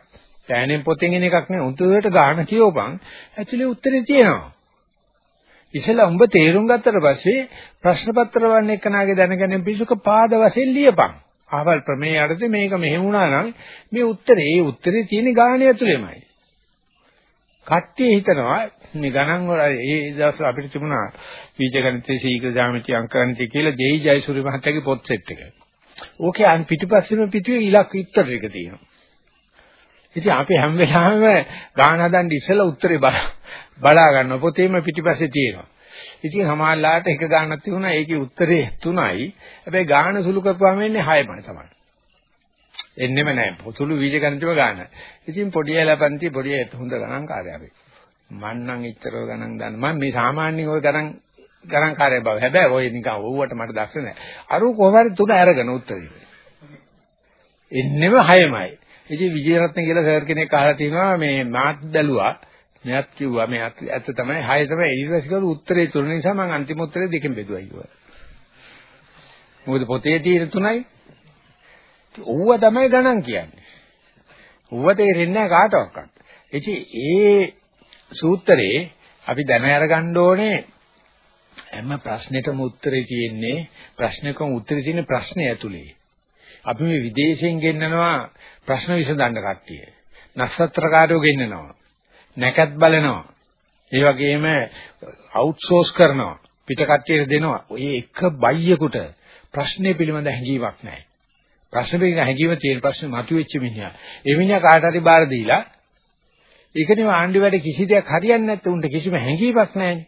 පෑනෙන් පොතෙන් එන එකක් නෙවෙයි. උන්ට ගාන කියවපන් ඇතුලේ උත්තරේ තියෙනවා. ඉතලා උඹ තේරුම් ගත්තට පස්සේ ප්‍රශ්න පත්‍ර වන්න එක්කනාගේ දැනගැනීම පිසුක පාද වශයෙන් ලියපන්. ආවල් ප්‍රමේය යටතේ මේක මෙහෙම වුණා නම් මේ උත්තරේ ඒ උත්තරේ තියෙන ගාණය ඇතුළේමයි. කට්ටිය හිතනවා මේ ගණන් වල ඒ දවස්වල අපිට තිබුණා බීජගණිතයේ ශීඝ්‍ර ජ්‍යාමිති අංක ගණිතය කියලා ජෙයි ජයසූරි මහත්තයාගේ පොත් සෙට් එක. ඕකේ අන් පිටිපස්සෙම පිටුවේ ඉලක්ක උත්තර ටික තියෙනවා. ඉතින් අපි හැම වෙලාවෙම ගාන හදන්න ඉස්සෙල්ලා උත්තරේ බලා ගන්නවා. පොතේම පිටිපස්සේ තියෙනවා. ඉතින් සමාජලාට එක ගානක් තිබුණා. ඒකේ උත්තරේ 3යි. හැබැයි ගාන සුළු කරපුවාම එන්නේ 6යි තමයි. එන්නෙම නැහැ. සුළු වීජ ගණිතම ගාන. ඉතින් පොඩි ඇලපන්ති පොඩි හොඳ ගණන් කාර්යය අපි. මන් නම් එච්චර ගණන් දන්න. මම මේ සාමාන්‍යයෙන් ওই ගණන් ගණන් කාර්යය බව. හැබැයි ඔය නිකන් ඕවට මට දක්ෂ නැහැ. අරු කොහොම හරි තුන අරගෙන උත්තරේ. එන්නෙම 6යි. ඉතින් විජේරත්න කියලා සර් කෙනෙක් අහලා තිනවා මේ මාත් බැලුවා. මෙයාත් කිව්වා මේ ඇත්ත තමයි 6 තමයි ඊළඟට උත්තරේ තුන නිසා මම අන්තිම උත්තරේ දෙකෙන් බෙදුවා කිව්වා. මොකද පොතේ තියෙන තුනයි. ඌව තමයි ගණන් කියන්නේ. ඌව තේරෙන්නේ නැහැ කාටවත්. ඉතින් ඒ සූත්‍රේ අපි දැන අරගන්න ඕනේ හැම ප්‍රශ්නෙටම උත්තරේ තියෙන්නේ ප්‍රශ්නකම උත්තරේ තියෙන ප්‍රශ්නේ ඇතුලේ. අපි මේ විදේශයෙන් ගෙන්නනවා ප්‍රශ්න විසඳන්න කට්ටිය. නක්ෂත්‍රකාරයෝ ගෙන්නනවා. නැකත් බලනවා. ඒ වගේම අවුට්සෝස් කරනවා. පිට කට්ටියට දෙනවා. ඔය එක බයියෙකුට ප්‍රශ්නේ පිළිබඳ හැඟීමක් නැහැ. ප්‍රශ්න පිළිබඳ හැඟීම තියෙන ප්‍රශ්න මතුවෙච්ච මිනිහා. ඒ මිනිහා කාට හරි බාර දීලා ඒකනේ ආණ්ඩු වැඩ කිසි දෙයක් හරියන්නේ නැත්නම් උන්ට කිසිම හැඟීමක් නැහැනේ.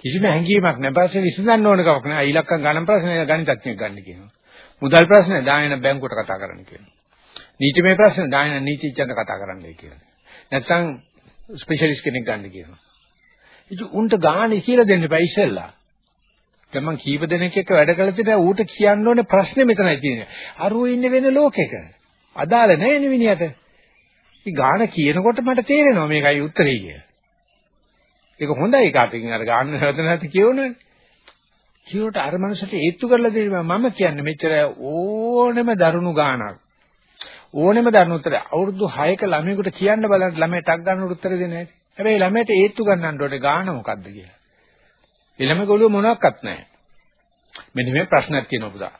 කිසිම හැඟීමක් නැහැ. ප්‍රශ්න විසඳන්න ඕන කමක් නැහැ. ඉලක්කම් ගණන් ප්‍රශ්න ගණිතඥයෙක් ගන්න කියනවා. මුදල් ප්‍රශ්න දායන බැංකුවට කතා කරන්න කියනවා. නීතිමය ප්‍රශ්න දායන නීතිඥයන්ට කතා කරන්නයි කියනවා. නැත්තම් ස්පෙෂලිස්ට් කෙනෙක් ගන්න කියනවා. ඉතින් උන්ට ගානේ කියලා දෙන්න බෑ ඉස්සෙල්ලා. දැන් මං කීප දෙනෙක් එක්ක වැඩ කළ තියලා ඌට කියන්න ඕනේ ප්‍රශ්නේ මෙතනයි තියෙන්නේ. අරුව ඉන්නේ වෙන ලෝකෙක. අදාළ නැහැ නේ මිනිහට. ඉතින් ගාන කියනකොට මට තේරෙනවා මේකයි උත්තරේ කිය. ඒක හොඳයි කාටකින් අර ගාන නැවත නැවත කියවනනේ. කියවට අර මනසට ඒත්තු කරලා දෙන්න මම කියන්නේ මෙච්චර ඕනෙම දරුණු ගානක්. ඕනෙම දරුණු උත්තර අවුරුදු 6ක ළමයෙකුට කියන්න බලන්න ළමයා ටක් ගන්න උත්තර දෙන්නේ නැහැ. හැබැයි ළමයට ඒත්තු ගන්නන්න ඕනේ ගාන මොකද්ද කියලා. ඒ ළමයි ගොළුව මොනවත් නැහැ. මෙන්න මේ ප්‍රශ්නයක් තියෙනවා පුතා.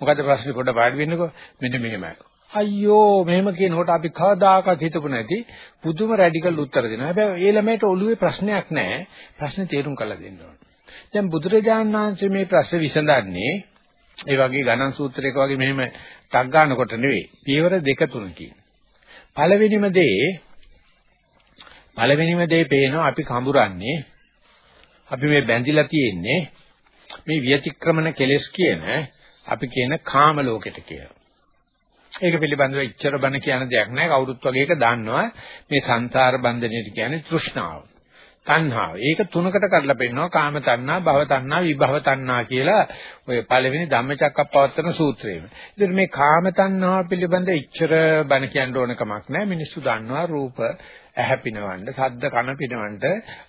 මොකද්ද ප්‍රශ්නේ පොඩ්ඩ පාඩි වෙන්නකෝ. මෙන්න මෙහෙමයි. අයියෝ මෙහෙම කියනකොට අපි කවදාකවත් හිතපු නැති පුදුම රැඩිකල් උත්තර දෙනවා. හැබැයි ඒ ළමයට ඔළුවේ ප්‍රශ්නයක් නැහැ. ප්‍රශ්නේ තේරුම් කරලා දෙන්න ඕනේ. දැන් බුදුරජාණන් වහන්සේ මේ ප්‍රශ්න විසඳන්නේ ඒ වගේ ගණන් සූත්‍රයක වගේ මෙහෙම ටක් ගන්නකොට නෙවෙයි. පියවර දෙක තුනකින්. පළවෙනිම දේ පළවෙනිම දේ පේනවා අපි කඹරන්නේ අපි මේ බැඳිලා තියෙන්නේ මේ විතික්‍රමන කෙලෙස් කියන අපි කියන කාම ලෝකෙට කියලා. ඒක පිළිබඳව ඉච්ඡර බණ කියන දෙයක් නෑ කවුරුත් වගේ එක දන්නවා මේ සංසාර බන්ධනයට කියන්නේ තෘෂ්ණාව. තණ්හාව. ඒක තුනකට කඩලා පෙන්නනවා කාම තණ්හා, භව තණ්හා, විභව තණ්හා කියලා ඔය පළවෙනි ධම්මචක්කප්පවත්තන සූත්‍රයේම. ඉතින් මේ කාම තණ්හාව පිළිබඳ ඉච්ඡර බණ කියන්න ඕන කමක් නැහැ. මිනිස්සු දන්නවා රූප ඇහැ පිනවන්න, ශබ්ද කන පිනවන්න.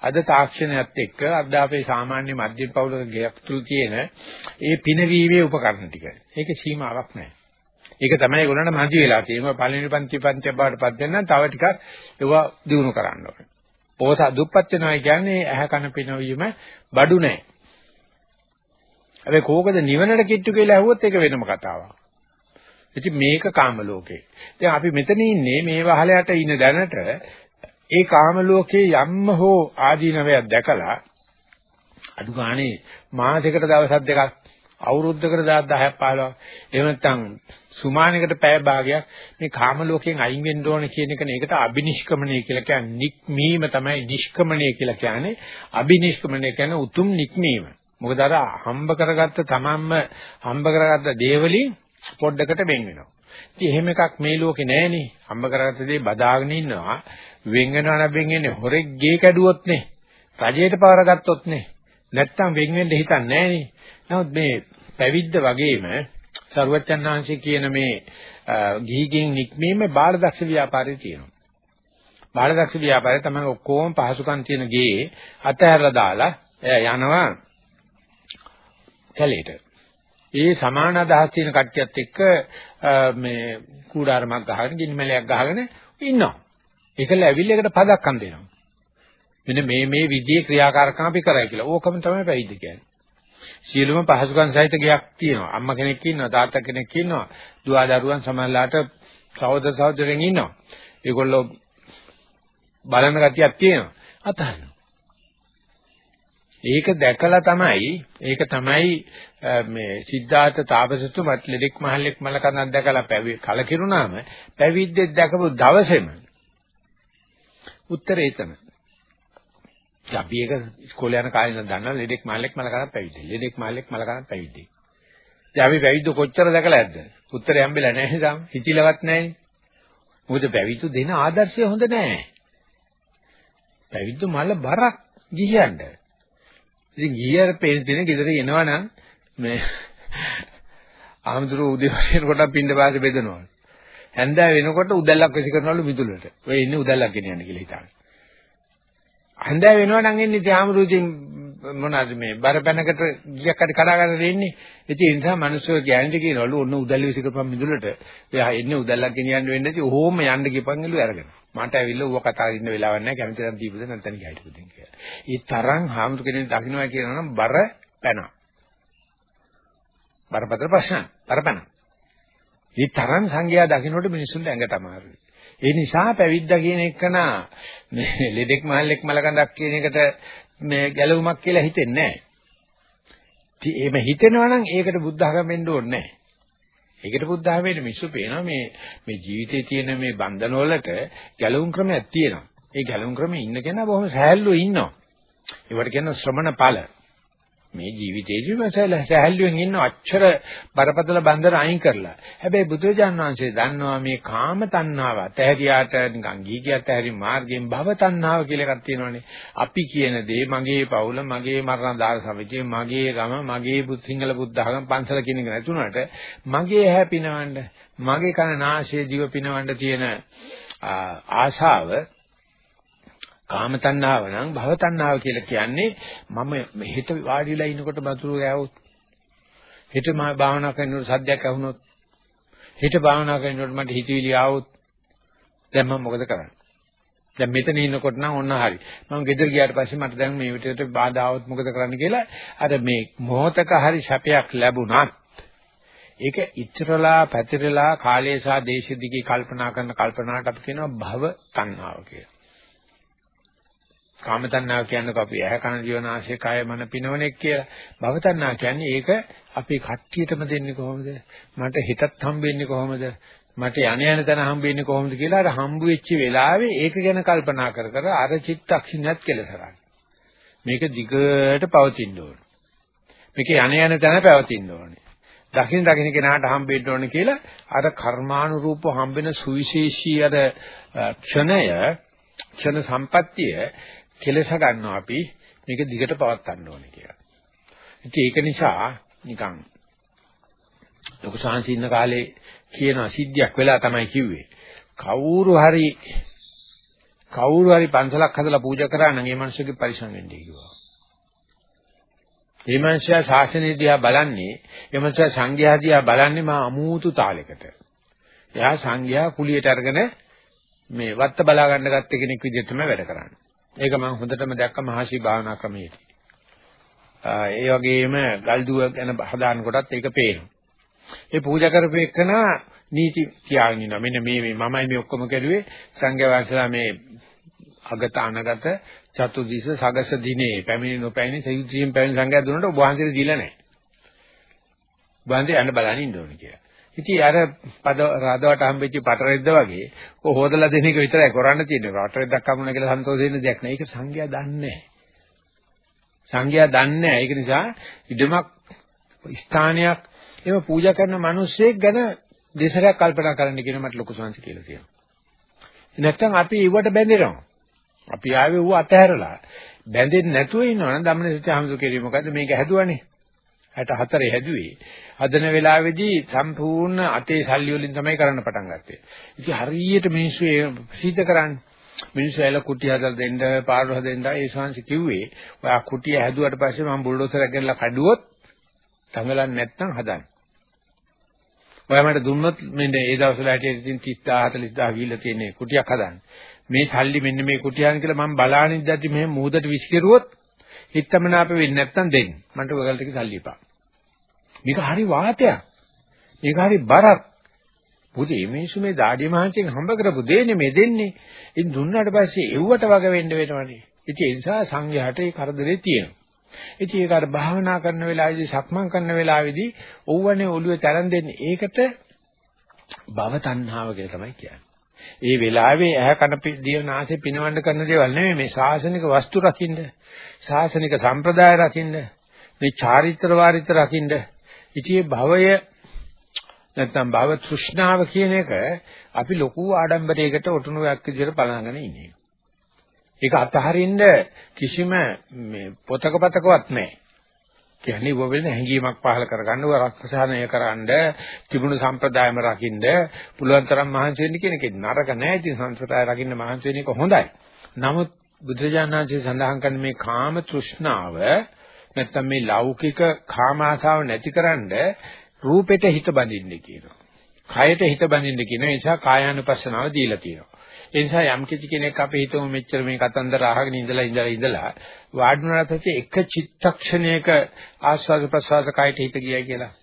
අද තාක්ෂණයත් එක්ක අද අපේ සාමාන්‍ය මධ්‍යම පවුලක ගෙයක් තුල තියෙන ඒ පිනවීමේ උපකරණ ටික. ඒකේ සීමාවක් නැහැ. ඒක තමයි ඒගොල්ලන්ට මදි වෙලා තියෙනවා. පළවෙනි පන්ති පන්ති බාටපත් දෙන්න තව ටිකක් ඒවා දිනු කරන්න ඕනේ. පොස දුප්පත් වෙනවා කියන්නේ ඇහැ කන පිනවීම බඩු නැහැ. හැබැයි කෝකද නිවනට කිට්ටු කියලා ඇහුවොත් ඒක වෙනම කතාවක්. ඉතින් මේක කාම ලෝකේ. දැන් අපි මෙතන ඉන්නේ මේ වහලයට ඉන්න දැනට ඒ කාම ලෝකේ යම්ම හෝ ආදීනවයක් දැකලා අඩු ගානේ මාසයකට දවස් දෙකක් අවුරුද්දකට 10ක් 15ක් එහෙම නැත්නම් සුමානයකට පැය භාගයක් මේ කාම ලෝකයෙන් අයින් වෙන්න ඕන කියන එක නේකට අබිනිෂ්ක්‍මණය කියලා කියන්නේ. නික්මීම තමයි නිෂ්ක්‍මණය කියලා කියන්නේ. අබිනිෂ්ක්‍මණය කියන්නේ උතුම් නික්මීම. මොකද අර හම්බ කරගත්ත තමන්ම හම්බ කරගත්ත දේවලින් පොඩ්ඩකට වෙන් වෙනවා. ඉතින් එහෙම එකක් මේ ලෝකේ නැහෙනේ. හම්බ කරගත්ත දේ බදාගෙන ඉන්නවා. වෙන් වෙනවා නම් වෙන් වෙන්නේ. හොරෙක් ගේ කැඩුවොත් නේ. රජයට පවර ගත්තොත් නේ. නැත්තම් වෙන් වෙන්න හිතන්නේ නැහනේ නමුත් මේ පැවිද්ද වගේම සරුවච්චන් වහන්සේ කියන මේ ගිහිගෙන් නික්මීම බාලදක්ෂ ව්‍යාපාරේ තියෙනවා. බාලදක්ෂ ව්‍යාපාරේ තමයි ඔක්කොම පහසුකම් තියෙන ගේ අතහැරලා දාලා යනවා කැලේට. ඒ සමාන අදහස් තියෙන කට්ටියත් එක්ක මේ කූඩාරමක් ගහගෙන ගිනිමැලයක් ගහගෙන ඉන්නවා. ඒකල ඇවිල්ලා එකට පදක්කම් දෙනවා. මෙන්න මේ මේ විදිහේ ක්‍රියාකාරකම් අපි කරයි කියලා. ඕකම තමයි පැවිදි කියන්නේ. සියලුම පහසුකම් සහිත ගයක් තියෙනවා. අම්මා කෙනෙක් ඉන්නවා, තාත්තා කෙනෙක් ඉන්නවා, දුව දරුවන් සමහරලාට සහෝදර සහෝදරයන් ඉන්නවා. ඒගොල්ලෝ බලන ගතියක් තියෙනවා. අතහරිනවා. ඒක දැකලා තමයි ඒක තමයි මේ සිද්ධාර්ථ තාපසතුමත් ලෙඩෙක් මහල්ලෙක් මලකඳක් දැකලා පැවි කලකිරුණාම පැවිද්දෙක් දැකපු දවසේම උත්තරේ තමයි අපි ඒක ඉස්කෝලේ යන කාලේ ඉඳන් දන්නවා ලෙඩෙක් මහල්ලෙක් මල කරන් පැවිදි. ලෙඩෙක් මහල්ලෙක් මල කරන් පැවිදි. ඉතින් අපි පැවිද්ද කොච්චර දැකලා ඇද්ද? උත්තරේ හම්බෙලා නැහැ සම්. හිතිලවත් නැහැ. මොකද පැවිද්ද දෙන ආදර්ශය හොඳ නැහැ. පැවිද්ද මල බරක් ගිහියන්ට. ඉතින් ගිහියර පේන දින ගෙදර එනවනම් මේ ආමතුරු උදේ වරේන කොට පින්න පාසේ බෙදනවා. හැන්දෑ වෙනකොට උදැල්ලක් විසි කරනවලු මිදුලට. ඔය ඉන්නේ උදැල්ලක් ගෙනියන්න කියලා හිතාගෙන. හන්දෑ වෙනවා නම් එන්නේ ධාමරුචින් මොනවාද මේ බරපැනකට ගියක් හරි කඩා ගන්න දෙන්නේ. ඉතින් ඒ නිසා මිනිස්සු ගෑනිට කියනවලු ඔන්න උදැල්ල විසිකපම් මිදුලට. එයා එන්නේ උදැල්ලක් ගෙනියන්න වෙන්නේ නැති ඕම යන්න ගිපන්ගලු අරගෙන. මට ඇවිල්ලා ඌව කතා කරන්න වෙලාවක් නැහැ කැමති නම් දීපද නැත්නම් ගිහිටපු දෙන්න කියලා. ඒ තරම් හාමුදුර කෙනෙක් දකින්නවා කියනවා නම් බර පැන. බරපතල ප්‍රශ්න. බර පැන. ඒ තරම් සංඝයා දකින්නකොට මිනිස්සුන්ට ඇඟ තමයි. ඒ නිසා පැවිද්දා කියන එකන මේ ලෙඩෙක් මහල්ලෙක් මලකඳක් කියන එකට මේ ගැලවුමක් කියලා හිතෙන්නේ නැහැ. එහෙම හිතෙනවා නම් ඒකට බුද්ධ ධර්ම වෙන්න ඕනේ නැහැ. ඒකට බුද්ධ ධර්මයේ මිස්සු පේනවා මේ මේ ජීවිතයේ තියෙන මේ බන්ධන වලට ගැලවුම් ක්‍රමයක් තියෙනවා. ඒ ගැලවුම් ක්‍රමේ ඉන්න කෙනා බොහොම සහැල්ලුව ඉන්නවා. ඒවට කියන ශ්‍රමණ ඵල. මේ ජීවිතේදී මසල සහැල්ලුවෙන් ඉන්න අච්චර බරපතල බන්ධන අයින් කරලා. හැබැයි බුදුරජාන් වහන්සේ දන්නවා මේ කාම තණ්හාව ඇතහැරියාට නිකන් ගීකියත් ඇහැරි මාර්ගයෙන් භව තණ්හාව කියලා එකක් තියෙනවානේ. අපි කියන දේ මගේ පවුල, මගේ මරණ දාන සමිතිය, මගේ ගම, මගේ බුත් සිංහල බුද්ධඝම පන්සල කියන එක නැතුණාට මගේ හැපිනවන්න, මගේ කන නාසය දිව පිනවන්න තියෙන ආශාව කාම තණ්හාව නම් භව තණ්හාව කියලා කියන්නේ මම හෙට වාඩි වෙලා ඉනකොට බතුරු ගෑවොත් හෙට මම භාවනා කරනකොට සද්දයක් ඇහුනොත් හෙට භාවනා කරනකොට මට හිතවිලි ආවොත් දැන් මම මොකද කරන්නේ? දැන් මෙතන ඉන්නකොට නම් ඔන්න හරි. මම ගෙදර ගියාට පස්සේ මට දැන් මේ විදිහට බාධා આવොත් මොකද කරන්න කියලා අර මේ මොහතක හරි සැපයක් ලැබුණත් ඒක ඉතරලා පැතිරලා කාලය සහ දේශ දිගේ කල්පනා කරන කල්පනාවට අපි කියනවා භව තණ්හාව කියලා. කාම තණ්හාව කියන්නේ අපි ඇහැ කන ජීවනාශය කය මන පිනවනෙක් කියලා. භව තණ්හා කියන්නේ ඒක අපි කට්ටියටම දෙන්නේ කොහොමද? මට හිතත් හම්බෙන්නේ කොහොමද? මට යණ යන තැන හම්බෙන්නේ කොහොමද කියලා අර හම්බු වෙච්ච වෙලාවේ ඒක ගැන කල්පනා කර කර අර චිත්තක්ෂණයත් කෙලසරන්නේ. මේක දිගට පවතින්න ඕන. මේක යණ යන තැන පවතින්න ඕනේ. දකින් දකින්න කෙනාට හම්බෙන්න ඕනේ කියලා අර කර්මානුරූපව හම්බෙන සුවිශේෂී අර ක්ෂණය ක්ෂණ සම්පත්තිය කෙලස ගන්නවා අපි මේක දිගට පවත්වන්න ඕනේ කියලා. ඉතින් ඒක නිසා නිකන් ලොකු සාංශි ඉන්න කාලේ කියන සිද්ධියක් වෙලා තමයි කිව්වේ. කවුරු හරි කවුරු හරි පන්සලක් හදලා පූජා කරා නම් ඒ මනුස්සයෙක් පරිසම් වෙන්නේ කිව්වා. ඒ මනුස්සයා ශාසනය දිහා බලන්නේ, ඒ මනුස්සයා සංඝයා දිහා බලන්නේ මා අමූතු තාලයකට. එයා සංඝයා කුලියට අරගෙන මේ වත්ත බලා ගන්න ගත්ත කෙනෙක් විදිහට තමයි වැඩ කරන්නේ. ඒක මම හොඳටම දැක්ක මහසි භාවනා ක්‍රමයේදී. ඒ වගේම ගල්දුව ගැන හදාන කොටත් ඒක පේනවා. ඒ පූජා කරපේකන නීති කියාගෙන ඉන්නවා. මෙන්න මේ මේ මමයි මේ ඔක්කොම කරුවේ සංඝයා වහන්සේලා මේ අගත අනගත චතුදිස සගස දිනේ පැමිණි නොපැමිණි සයුද්ධියෙන් පැමිණි සංඝයා දුන්නට ඔබ වහන්සේට දීලා නැහැ. වහන්සේ යන්න බලන්න ඉන්න ඕනේ කියලා. ඉතින් අර පද රාදවට හම්බෙච්ච පටරෙද්ද වගේ කො හොදලා දෙන එක විතරයි කරන්න තියෙන්නේ. පටරෙද්දක් හම්බුණා කියලා සන්තෝෂ වෙන්න දෙයක් නෑ. ඒක සංඝයා දන්නේ නැහැ. සංඝයා දන්නේ නැහැ. ඒක නිසා ඉදමක් ස්ථානයක් එහෙම පූජා කරන මිනිස්සෙක් ගැන දෙසරයක් කල්පනා කරන්න කියන මට ලොකු සංසි කියලා තියෙනවා. නැත්තම් අපි ඒවට බැඳෙනවා. අපි ආවේ ඌ අතහැරලා බැඳෙන්නේ නැතුව ඉන්නවනම් ධම්මනිසත්‍ය හම්සු කෙරේ මොකද්ද මේක හැදුවනේ 64 හැදුවේ හදන වෙලාවේදී සම්පූර්ණ අතේ සල්ලි වලින් තමයි කරන්න පටන් ගත්තේ ඉතින් හරියට මිනිස්සු ඒ ප්‍රසිද්ධ කරන්නේ මිනිස්සු ඇල කුටි හදලා දෙන්න පාරු හදෙන්න ඒ ශාංශ කිව්වේ ඔයා කුටිය හැදුවට පස්සේ මම බුල්ඩෝසරයක් ගෙනලා කඩුවොත් තංගලන්නේ නැත්නම් හදන්න ඔයා මට දුන්නොත් මෙන්න ඒ දවස්වල හැටියට ඉතින් 30000 40000 ගිහිල්ලා තියෙන කුටියක් හදන්න මේ සල්ලි මෙන්න මේ කුටියන් කියලා මම බලාගෙන ඉඳද්දි මෙහෙම මූදට විසිකරුවොත් හිතමනාප වෙන්නේ නැත්තම් දෙන්න. මන්ට ඔයගලට කි සල්ලි එපා. මේක හරි වාතයක්. මේක හරි බරක්. මොකද මේ මිනිස්සු මේ දාඩිය මහන්සියෙන් හම්බ කරපු දෙන්නේ මේ දෙන්නේ. ඉතින් දුන්නාට පස්සේ එව්වට වග වෙන්න වෙනවනේ. ඉතින් ඒ නිසා සංඝයාට ඒ කරදරේ තියෙනවා. ඉතින් ඒක අර භාවනා කරන වෙලාවේදී සක්මන් කරන වෙලාවේදී ඕවනේ ඔළුවේ තරන් දෙන්නේ. ඒකට භව තණ්හාව කියලා තමයි කියන්නේ. ඒ වෙලාවේ ඇහැ කන දිව නාසය පිනවන්න කරන දේවල් නෙමෙයි මේ ශාසනික වස්තු රකින්න. ශාසනික සම්ප්‍රදාය රකින්න. මේ චාරිත්‍ර වාරිත්‍ර රකින්න. ඉතියේ භවය නැත්නම් භව තෘෂ්ණාව කියන එක අපි ලොකු ආඩම්බරයකට ඔටුනුවක් විදිහට බලනගෙන ඉන්නේ. ඒක අතහරින්න කිසිම මේ පොතක පතකවත් නැහැ. කියන්නේ ඌ වෙන හැඟීමක් පහල කරගන්න ඌ රක්ෂාණය කරන්න තිබුණු සම්ප්‍රදායම රකින්න පුළුවන් තරම් මහන්සි වෙන්න කියන එක නරක නෑ ඉතින් සංස්කෘතය රකින්න මහන්සි වෙන එක හොඳයි. නමුත් බුදුරජාණන්සේ සඳහන් කරන මේ කාම තෘෂ්ණාව නැත්තම් මේ ලෞකික කාම ආසාව නැතිකරන්න රූපෙට හිත බඳින්න කියනවා. කයට හිත බඳින්න කියන නිසා කායානුපස්සනාව දීලා තියෙනවා. ඒ නිසා යම් කිසි කෙනෙක් අපි හිතමු මෙච්චර මේ කතන්දර අහගෙන ඉඳලා ඉඳලා ඉඳලා වාඩිුණාට පස්සේ එක චිත්තක්ෂණයක ආස්වාද ප්‍රසවාස කයට හිත ගියයි කියලා.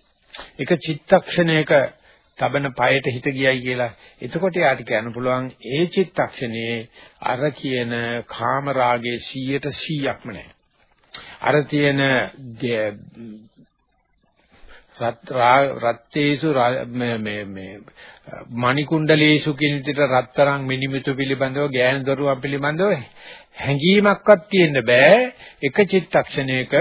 එක චිත්තක්ෂණයක තබන පයට හිත ගියයි කියලා. එතකොට යාට කියන්න පුළුවන් ඒ චිත්තක්ෂණයේ අර කියන කාම රාගයේ 100ට 100ක්ම නැහැ. අර තියෙන රත්තේසු මේ මේ මණිකුණ්ඩලේසු කියන විදිහට රත්තරන් මිනිමිතු පිළිබඳව ගෑන දරුවන් පිළිබඳව හැඟීමක්වත් තියෙන්න බෑ එක චිත්තක්ෂණයක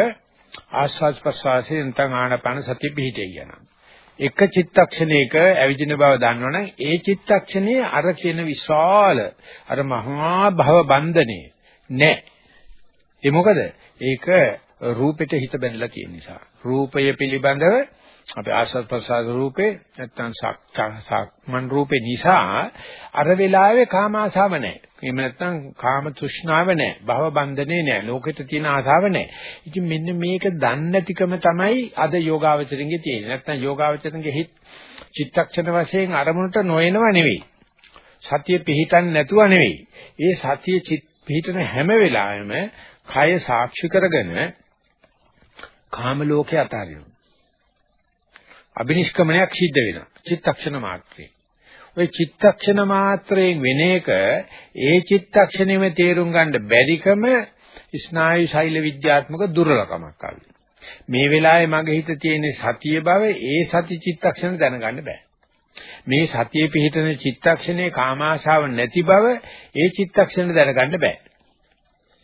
ආස්වාද ප්‍රසවාසයේ නැත්නම් ආනපන සතිය පිහිටේ කියනවා. එක චිත්තක්ෂණයක ඇවිදින බව දන්නවනම් ඒ චිත්තක්ෂණයේ අර කියන විශාල අර මහා භව බන්ධනේ නෑ. ඒ මොකද? ඒක රූපෙට හිත බැඳලා තියෙන නිසා. රූපය පිළිබඳව අපි ආස්වාද ප්‍රසාද රූපේ නැත්තම් සක්මන් රූපේ නිසා අර වෙලාවේ කාම ආසාව නැහැ. එහෙම නැත්තම් කාම තෘෂ්ණාව නැහැ. භව බන්ධනේ නැහැ. ලෝකෙට තියෙන ආසාව නැහැ. ඉතින් මෙන්න මේක දන්නේ නැතිකම තමයි අද යෝගාවචරින්ගේ තියෙන්නේ. නැත්තම් යෝගාවචරින්ගේ හිත චිත්තක්ෂණ වශයෙන් අරමුණට නොයනව නෙවෙයි. සතිය පිහිටන්නේ නැතුව නෙවෙයි. ඒ සතිය පිහිටන හැම වෙලාවෙම කය සාක්ෂි කරගෙන කාම ලෝකේ අතාරිනවා. අබිනිෂ්ක්‍මණයක් සිද්ධ වෙනවා. චිත්තක්ෂණ මාත්‍රේ. ওই චිත්තක්ෂණ මාත්‍රයෙන් වෙන එක ඒ චිත්තක්ෂණෙම තේරුම් ගන්න බැරිකම ස්නායු ශෛල විද්‍යාත්මක දුර්වලකමක් ආවේ. මේ වෙලාවේ මගේ හිත තියෙන සතිය බව ඒ සති චිත්තක්ෂණ දැනගන්න බෑ. මේ සතියේ පිහිටන චිත්තක්ෂණේ කාමාශාව නැති බව ඒ චිත්තක්ෂණ දැනගන්න බෑ.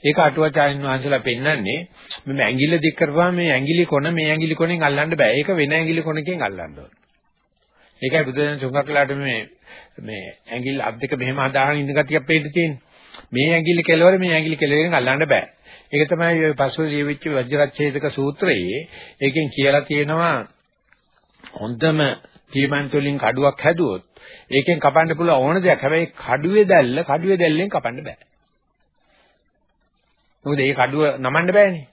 ඒක අටුවාචාරින් වහන්සේලා පෙන්නන්නේ මේ ඇඟිල්ල දික් කරපුවාම මේ ඇඟිලි කොන මේ ඇඟිලි කොනෙන් අල්ලන්න බෑ. ඒක වෙන ඇඟිලි කොනකින් අල්ලන්න ඕන. ඒකයි බුදුදහම තුඟක්ලාට මේ මේ ඇඟිල්ල අත් දෙක මෙහෙම හදාගෙන ඉන්න ගතියක් පෙන්න තියෙන්නේ. මේ ඇඟිලි කෙලවර මේ ඇඟිලි කෙලවරෙන් අල්ලන්න බෑ. ඒක තමයි ඔය පසුව ජීවිච්ච වජ්‍රච්ඡේදක සූත්‍රයේ ඒකෙන් කියලා තියෙනවා හොඳම තීමන්ත වලින් කඩුවක් හැදුවොත් ඒකෙන් කපන්න පුළුවන් ඕන දෙයක්. හැබැයි කඩුවේ දැල්ල කඩුවේ දැල්ලෙන් කපන්න බෑ. මොකද ඒ කඩුව නමන්න බෑනේ.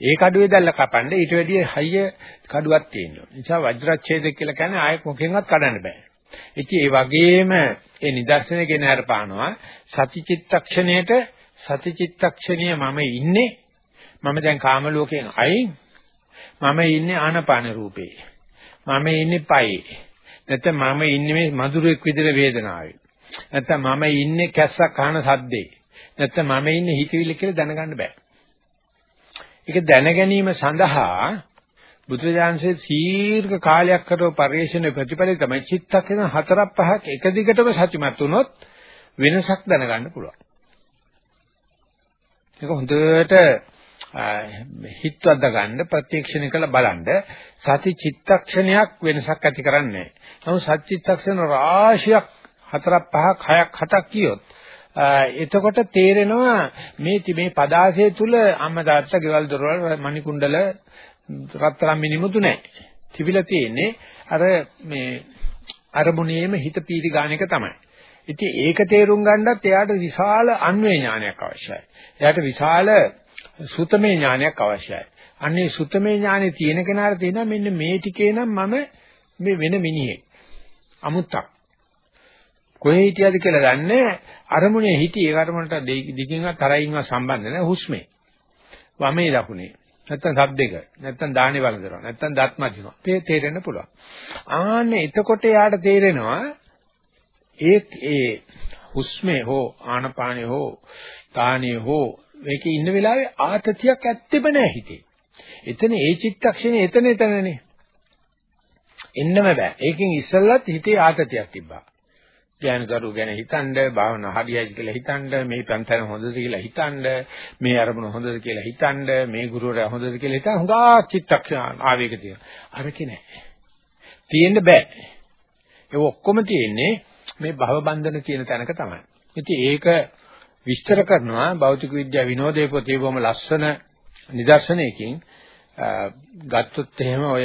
ඒ කඩුවේ දැල්ල කපන්න ඊට වැඩිය හයිය කඩුවක් තියෙනවා. ඒ නිසා වජ්‍රච්ඡේදක කියලා කියන්නේ ආයෙත් මොකෙන්වත් කඩන්න බෑ. ඉතින් ඒ වගේම ඒ නිදර්ශනය ගෙන හරපානවා සතිචිත්තක්ෂණයට සතිචිත්තක්ෂණිය මම ඉන්නේ මම දැන් කාම ලෝකයෙන් අයින් මම ඉන්නේ ආනපාන රූපේ මම ඉන්නේ පයේ නැත්නම් මම ඉන්නේ මේ මధుරෙක් විදිහට වේදනාවේ නැත්නම් මම ඉන්නේ කැස්සක් අහන සද්දේ නැත්නම් මම ඉන්නේ හිතවිල්ල කියලා දැනගන්න බෑ ඒක දැන ගැනීම සඳහා බුදුරජාන්සේ දීර්ඝ කාලයක් කරව පරිශ්‍රණයේ ප්‍රතිඵලය තමයි චිත්තක්ෂණ හතරක් පහක් එක දිගටම සත්‍යමත් වුණොත් වෙනසක් දැනගන්න පුළුවන්. ඒක හොඳට හිතවද්ද ගන්න ප්‍රත්‍යක්ෂණය කරලා බලන්න සති චිත්තක්ෂණයක් වෙනසක් ඇති කරන්නේ නැහැ. නමුත් සති චිත්තක්ෂණ රාශියක් හතරක් පහක් හයක් හතක් කියොත් එතකොට තේරෙනවා මේ මේ පදාසය තුල අම්මා තාත්තා ගෙවල් දොරවල් මණිකුණ්ඩල රත්තරන් මිනිමුතු නැහැ. තිබිලා තියෙන්නේ අර මේ අරමුණේම හිත පීරි ගන්න එක තමයි. ඉතින් ඒක තේරුම් ගන්නත් එයාට විශාල අන්වේ ඥානයක් අවශ්‍යයි. එයාට විශාල සුතමේ ඥානයක් අවශ්‍යයි. අන්නේ සුතමේ ඥානෙ තියෙන කෙනාට තියෙනවා මෙන්න මේ ටිකේ නම් මම මේ වෙන මිනිහෙක්. අමුත්තක්. කොහේ හිටියද කියලා දන්නේ අරමුණේ හිටියේ ඒ අරමුණට දිගින්වත් තරයින්වත් සම්බන්ධ නැහැ. හුස්මේ. වමේ දකුණේ. නැත්තම් සද්දෙක නැත්තම් දාහනේ වළඳනවා. නැත්තම් දත් මදිනවා. මේ තේරෙන්න පුළුවන්. ආන්නේ එතකොට යාට තේරෙනවා ඒ ඒ හුස්මේ හෝ ආනපානේ හෝ තානේ හෝ මේකේ ඉන්න වෙලාවේ ආතතියක් ඇත්තෙම නැහැ හිතේ. එතන ඒ චිත්තක්ෂණේ එතන එතනනේ. එන්නම බෑ. ඒකෙන් ඉස්සෙල්ලත් හිතේ ආතතියක් තිබ්බා. ඥානකරු ගැන හිතනද භාවනා හරියයි කියලා හිතනද මේ පන්තන හොඳද කියලා හිතනද මේ අරමුණ හොඳද කියලා හිතනද මේ ගුරුවරයා හොඳද කියලා හිතන හුඟා චිත්තක්ෂණ ආවේග තියෙනවා. අරකේ නැහැ. තියෙන්න බෑ. ඒ ඔක්කොම තියෙන්නේ මේ භව බන්ධන කියන තැනක තමයි. ඉතින් ඒක විස්තර කරනවා භෞතික විද්‍යාව විනෝදේ පොතේ බොහොම ලස්සන නිදර්ශනයකින්. ගත්තොත් එහෙම ඔය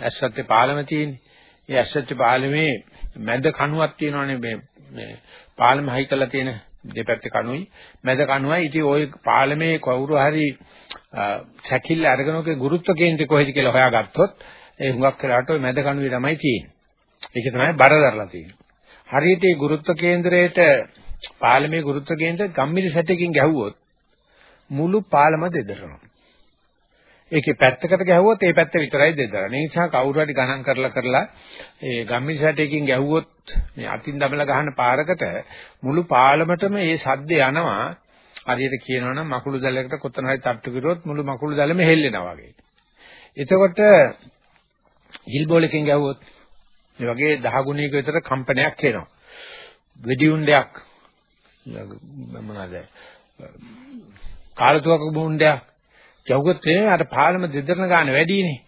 ඇස්සත්තේ පාලම තියෙන්නේ. ඒ ඇස්සත්තේ පාලමේ මැද කණුවක් තියෙනවානේ මේ මේ පාලම හයි කරලා තියෙන දෙපැත්තේ කණුයි මැද කණුවයි ඉතින් ওই පාලමේ කවුරු හරි සැකිල්ල අරගෙන ඔකේ ගුරුත්ව කේන්ද්‍රය කොහෙද කියලා හොයාගත්තොත් ඒ හුඟක් කරාට ওই මැද කණුවේ තමයි තියෙන්නේ. ඒක තමයි බර දරලා තියෙන්නේ. හරියට මේ ගුරුත්ව කේන්ද්‍රයට පාලමේ ගුරුත්ව කේන්ද්‍රය ගම්මිරි සැටකින් ගැහුවොත් මුළු පාලම දෙදරනවා. ඒකේ පැත්තකට ගැහුවොත් ඒ පැත්ත විතරයි දෙදරන්නේ. ඒ නිසා කවුරු හරි ගණන් කරලා කරලා ඒ ගම්මිරි සැටයකින් ගැහුවොත් මේ අතින් දමලා ගහන පාරකට මුළු පාලමටම මේ සද්ද යනවා. හරියට කියනවනම් මකුළු දැලයකට කොතන හරි තට්ටු කරුවොත් මුළු මකුළු දැලම හෙල්ලෙනවා වගේ. එතකොට හිල් බෝලකින් ගැහුවොත් මේ වගේ දහ ගුණයක විතර කම්පනයක් එනවා. වෙඩි උණ්ඩයක් මොනවාද? කාලතුවක බුණ්ඩයක් යවුගොත් අර පාලම දෙදරන ගන්න වැඩිනේ.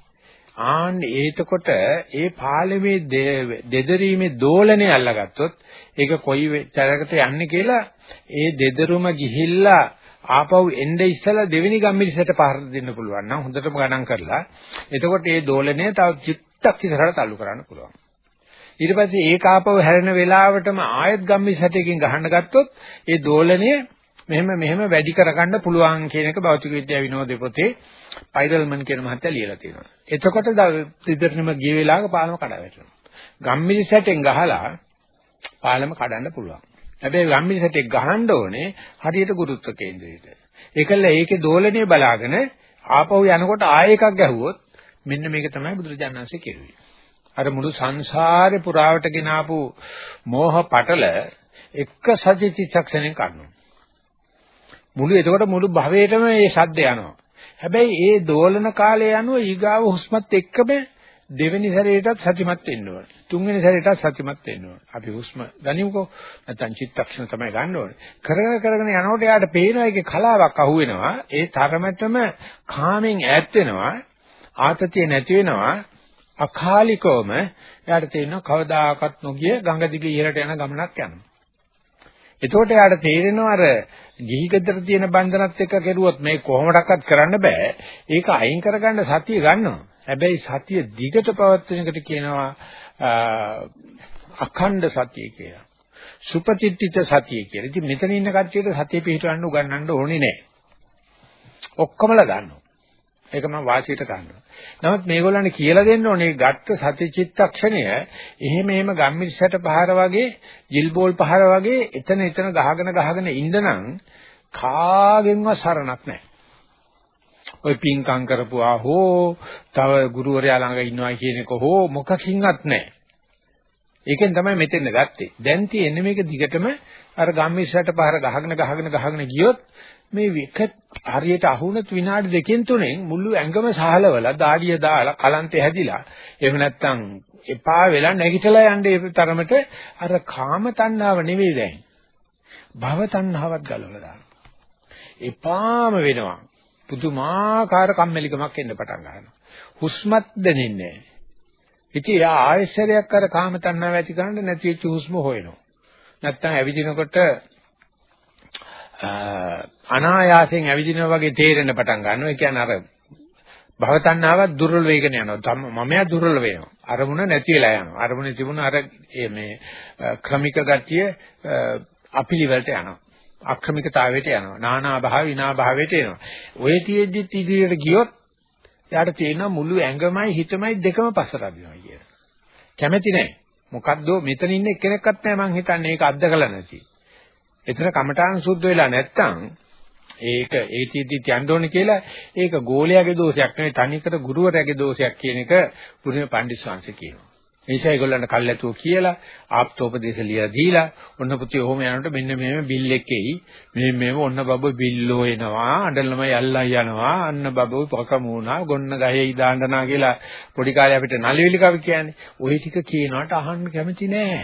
ආන්න ඒතකොට ඒ පාලමේ දෙදරීමේ දෝලනේ අල්ලගත්තොත් ඒක කොයි තරකට යන්නේ කියලා ඒ දෙදරුම ගිහිල්ලා ආපහු එnde ඉස්සලා දෙවෙනි ගම්මිරිසට පාර දෙන්න පුළුවන් නම් හොඳටම ගණන් කරලා එතකොට ඒ දෝලනය තව චිත්තක් ඉස්සරහට تعلق කරන්න පුළුවන් ඊට පස්සේ ඒක ආපහු හැරෙන වෙලාවටම ආයත් ගම්මිරිසටකින් ගහන්න ගත්තොත් ඒ දෝලනය මෙහෙම මෙහෙම වැඩි කරගන්න පුළුවන් කියන එක භෞතික විද්‍යාව විනෝදේ පොතේ පයිරල්මන් කියන මහත්තයා ලියලා තියෙනවා. එතකොට ඉදිරියටම ගිය වෙලාවක පාලම කඩා වැටෙනවා. ගම්මිරි සැටෙන් ගහලා පාලම කඩන්න පුළුවන්. හැබැයි ගම්මිරි සැටෙක් ගහන්න ඕනේ හරියට ගුරුත්ව කේන්ද්‍රයට. ඒකල ඒකේ දෝලනය බලාගෙන ආපහු යනකොට ආයෙ එකක් ගැහුවොත් මෙන්න මේක තමයි බුදුරජාණන්සේ කෙරුවේ. අර මුළු සංසාරේ පුරාවට ගෙනාපු මෝහ පටල එක සති චිත්තක්ෂණයෙන් කඩනවා. මුළු එතකොට මුළු භවයටම මේ ශබ්ද යනවා. හැබැයි ඒ දෝලන කාලය යනුව ඊගාව හුස්මත් එක්කම දෙවෙනි සැරේටත් සතිමත් වෙන්න ඕනේ. තුන්වෙනි සැරේටත් සතිමත් වෙන්න ඕනේ. අපි හුස්ම ගනිමුකෝ. නැත්නම් චිත්තක්ෂණ තමයි ගන්න ඕනේ. කරගෙන කරගෙන යනකොට යාට පේනවා ඒකේ කලාවක් අහුවෙනවා. ඒ තරමටම කාමෙන් ඈත් වෙනවා. ආතතිය නැති වෙනවා. අකාලිකවම යාට තේරෙනවා කවදාකවත් නොගිය ගඟ දිගේ ඉහළට යන ගමනක් යනවා. එතකොට යාට තේරෙනවා අර ගිහි ගෙදර තියෙන බන්ධනත් එක්ක කෙරුවොත් මේ කොහොමඩක්වත් කරන්න බෑ. ඒක අයින් කරගන්න සතිය ගන්නවා. හැබැයි සතිය දිගට පවත්වන එකට කියනවා අඛණ්ඩ සතිය කියලා. සුපතිත්‍ිත සතිය කියලා. ඉතින් මෙතන ඉන්න කට්ටියට සතිය පිටවන්න උගන්වන්න ඕනේ නෑ. ඔක්කොමලා දන්නවා. ඒක මම වාසියට ගන්නවා. නමුත් මේගොල්ලන්ට කියලා දෙන්න ඕනේ ගත්ත සතිචිත්තක්ෂණය එහෙම එහෙම ගම්මිරිසට පහර වගේ, ජිල් බෝල් පහර වගේ එතන එතන ගහගෙන ගහගෙන ඉන්නනම් කාගෙන්වත් සරණක් නැහැ. ඔය පින්කම් කරපුවා හෝ තව ගුරුවරයා ළඟ ඉන්නවා කියන එක හෝ මොකකින්වත් නැහැ. ඒකෙන් තමයි මෙතෙන්ද ගත්තේ. දැන් තියෙන්නේ මේක දිගටම අර ගම්මිස්සට පහර ගහගෙන ගහගෙන ගහගෙන ගියොත් මේ එක හරියට අහුනත් විනාඩි දෙකෙන් තුනෙන් මුළු ඇඟම සහලවලා දාඩිය දාලා කලන්තේ හැදිලා එහෙම නැත්නම් එපා වෙලා නැගිටලා යන්නේ ඒ තරමට අර කාම තණ්හාව නෙවෙයි දැන්. භව තණ්හාවත් ගලවලා දානවා. එපාම වෙනවා. පුදුමාකාර කම්මැලිකමක් එන්න පටන් ගන්නවා. හුස්මත් දැනෙන්නේ නැහැ. ඉතින් යා ආයශරයක් අර කාම තණ්හාව ඇති කරන්න නැති වෙච්ච හුස්ම හොයනවා. නැත්තම් ඇවිදිනකොට අනායාසයෙන් ඇවිදිනවා වගේ තේරෙන්න පටන් ගන්නවා. ඒ කියන්නේ අර භවතණ්ණාවක් දුර්වල වේගන යනවා. මමයා දුර්වල වෙනවා. අරමුණ නැති වෙලා යනවා. අරමුණේ තිබුණ අර මේ ක්‍රමික ගතිය අපිලිවලට යනවා. අක්‍රමිකතාවයට යනවා. නානා භාව විනා භාවයට එනවා. ඔය තියෙද්දිත් ඉදිරියට ගියොත් යාට තියෙන මුළු ඇඟමයි හිතමයි දෙකම පස්සට අදිනවා කියන. කැමැති නැහැ. මොකද්ද මෙතන ඉන්න එක්කෙනෙක්වත් නැහැ මං හිතන්නේ ඒක අද්දකලා නැති. එතන කමඨාන් සුද්ධ වෙලා නැත්තම් ඒක ඒ තීදි තියන්න ඕනේ කියලා ඒක ගෝලයාගේ දෝෂයක් නෙවෙයි තනිකර ගුරුවරයාගේ දෝෂයක් කියන එක පුරුමේ පඬිස්සංශ කියනවා. ඒ නිසා ඒගොල්ලන්ට කල්ැතුව කියලා ආප්තෝපදේශ ලියලා දීලා ඔන්න පුතේ ඔහොම යනකොට මෙන්න මෙහෙම බිල් එකෙයි මේ මෙහෙම ඔන්න බබෝ බිල්ලෝ එනවා අඬලම යල්ලා යනවා අන්න බබෝ පකමුණා ගොන්න ගහේ දාන්නනා කියලා පොඩි කාලේ අපිට නලිවිලි කවි කියන්නේ ওই ටික කියනකට අහන්න කැමති නෑ.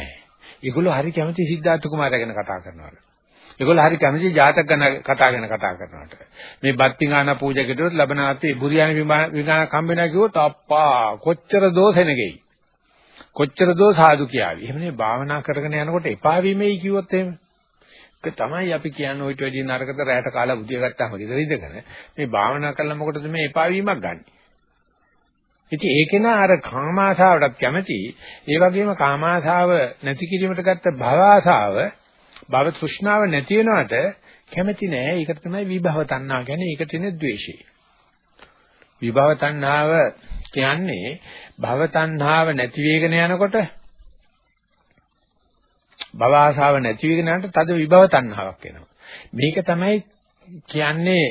ඒගොල්ලෝ හරි කැමති සිද්ධාර්ථ කුමාරයා ගැන කතා කරනවා. ඒගොල්ලෝ හරි කැමති ජාතක ගැන කතා ගැන කතා කරනවට. මේ බත් පිඟාන පූජා කෙරුවොත් ලබනාතේ බුරියානි විගාන කම්බිනා කිව්වොත් අප්පා කොච්චර දෝසෙනගෙයි. කොච්චර දෝ සාදු කියාවි. එහෙමනේ භාවනා කරගෙන යනකොට එපා වීමයි කිව්වොත් එහෙම. ඒක තමයි අපි කියන්නේ ඔයිට වැඩි නරකද රැයට කාලා බුදිය ගත්තාම ගෙදර ඉඳගෙන මේ භාවනා කළා මොකටද මේ එපා වීමක් ගන්නෙ. ඉතින් ඒකේන අර කාමාශාවටත් කැමති ඒ වගේම කාමාශාව නැති කිරීමට ගත්ත භවආශාව භව තෘෂ්ණාව නැති වෙනවට කැමති නෑ. ඒකට තමයි විභව තණ්හා කියන්නේ. ඒකට තියෙන ද්වේෂය. විභව තණ්හාව කියන්නේ භව තණ්හාව නැති වෙගෙන යනකොට භව ආශාව නැති වෙගෙන යනකොට තද විභව තණ්හාවක් එනවා. මේක තමයි කියන්නේ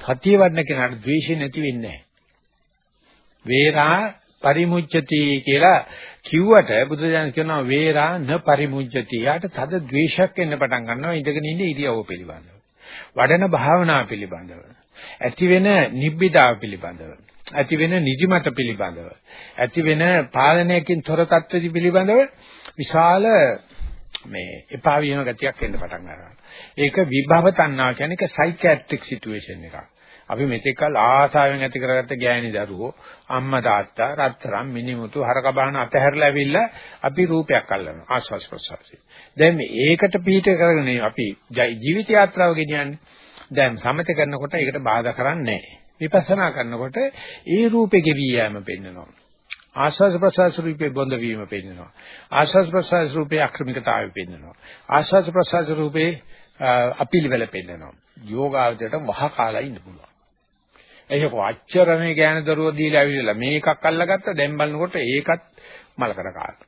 සතිය වඩන කෙනාට ද්වේෂය නැති වෙන්නේ නැහැ. වේරා පරිමුච්ඡති කියලා කිව්වට බුදුදහම කියනවා වේරා න පරිමුච්ඡති. යාට තද ද්වේෂයක් එන්න පටන් ගන්නවා ඉඳගෙන ඉන්න ඉරියව්ව පිළිබඳව. වඩන භාවනා පිළිබඳව. ඇති වෙන නිබ්බිදාව පිළිබඳව. ඇති වෙන නිදිමත පිළිබඳව. ඇති වෙන පාලනයකින් තොර තත්ත්වෙදි පිළිබඳව විශාල මේ එපා වෙන ගතියක් එන්න පටන් ගන්නවා. ඒක විභව තණ්හා කියන්නේ ඒක සයිකියාට්‍රික් සිටුේෂන් එකක්. අපි මෙතෙක් කල ආසාවෙන් ඇති කරගත්ත ගෑණි දරුවෝ අම්මා තාත්තා රත්තරන් මිනිමුතු හරක බහන අතහැරලා ඇවිල්ලා අපි රූපයක් අල්ලනවා ආස්වාස් ප්‍රසවාසී. දැන් මේකට පිට කරගෙන අපි ජීවිත යාත්‍රාව ගෙනියන්නේ. දැන් සමත කරනකොට ඒකට බාධා කරන්නේ නැහැ. විපස්සනා කරනකොට ඒ රූපේ ගෙවි යෑම පෙන්වනවා. ආස්වාද ප්‍රසවාස රූපේ බොඳ වීම පෙන්වනවා. ආස්වාද ප්‍රසවාස රූපේ අක්‍රමිකතාවය පෙන්වනවා. ආස්වාද ප්‍රසවාස රූපේ අපිලිවෙල පෙන්වනවා. යෝගාවචරයට වහ කාලා ඉන්න පුළුවන්. ඒක වච්චර මේ ගෑන දරුවෝ දීලා ඇවිල්ලා මේකක් අල්ලගත්ත දැන් බලනකොට ඒකත් මලකඩ කාලා.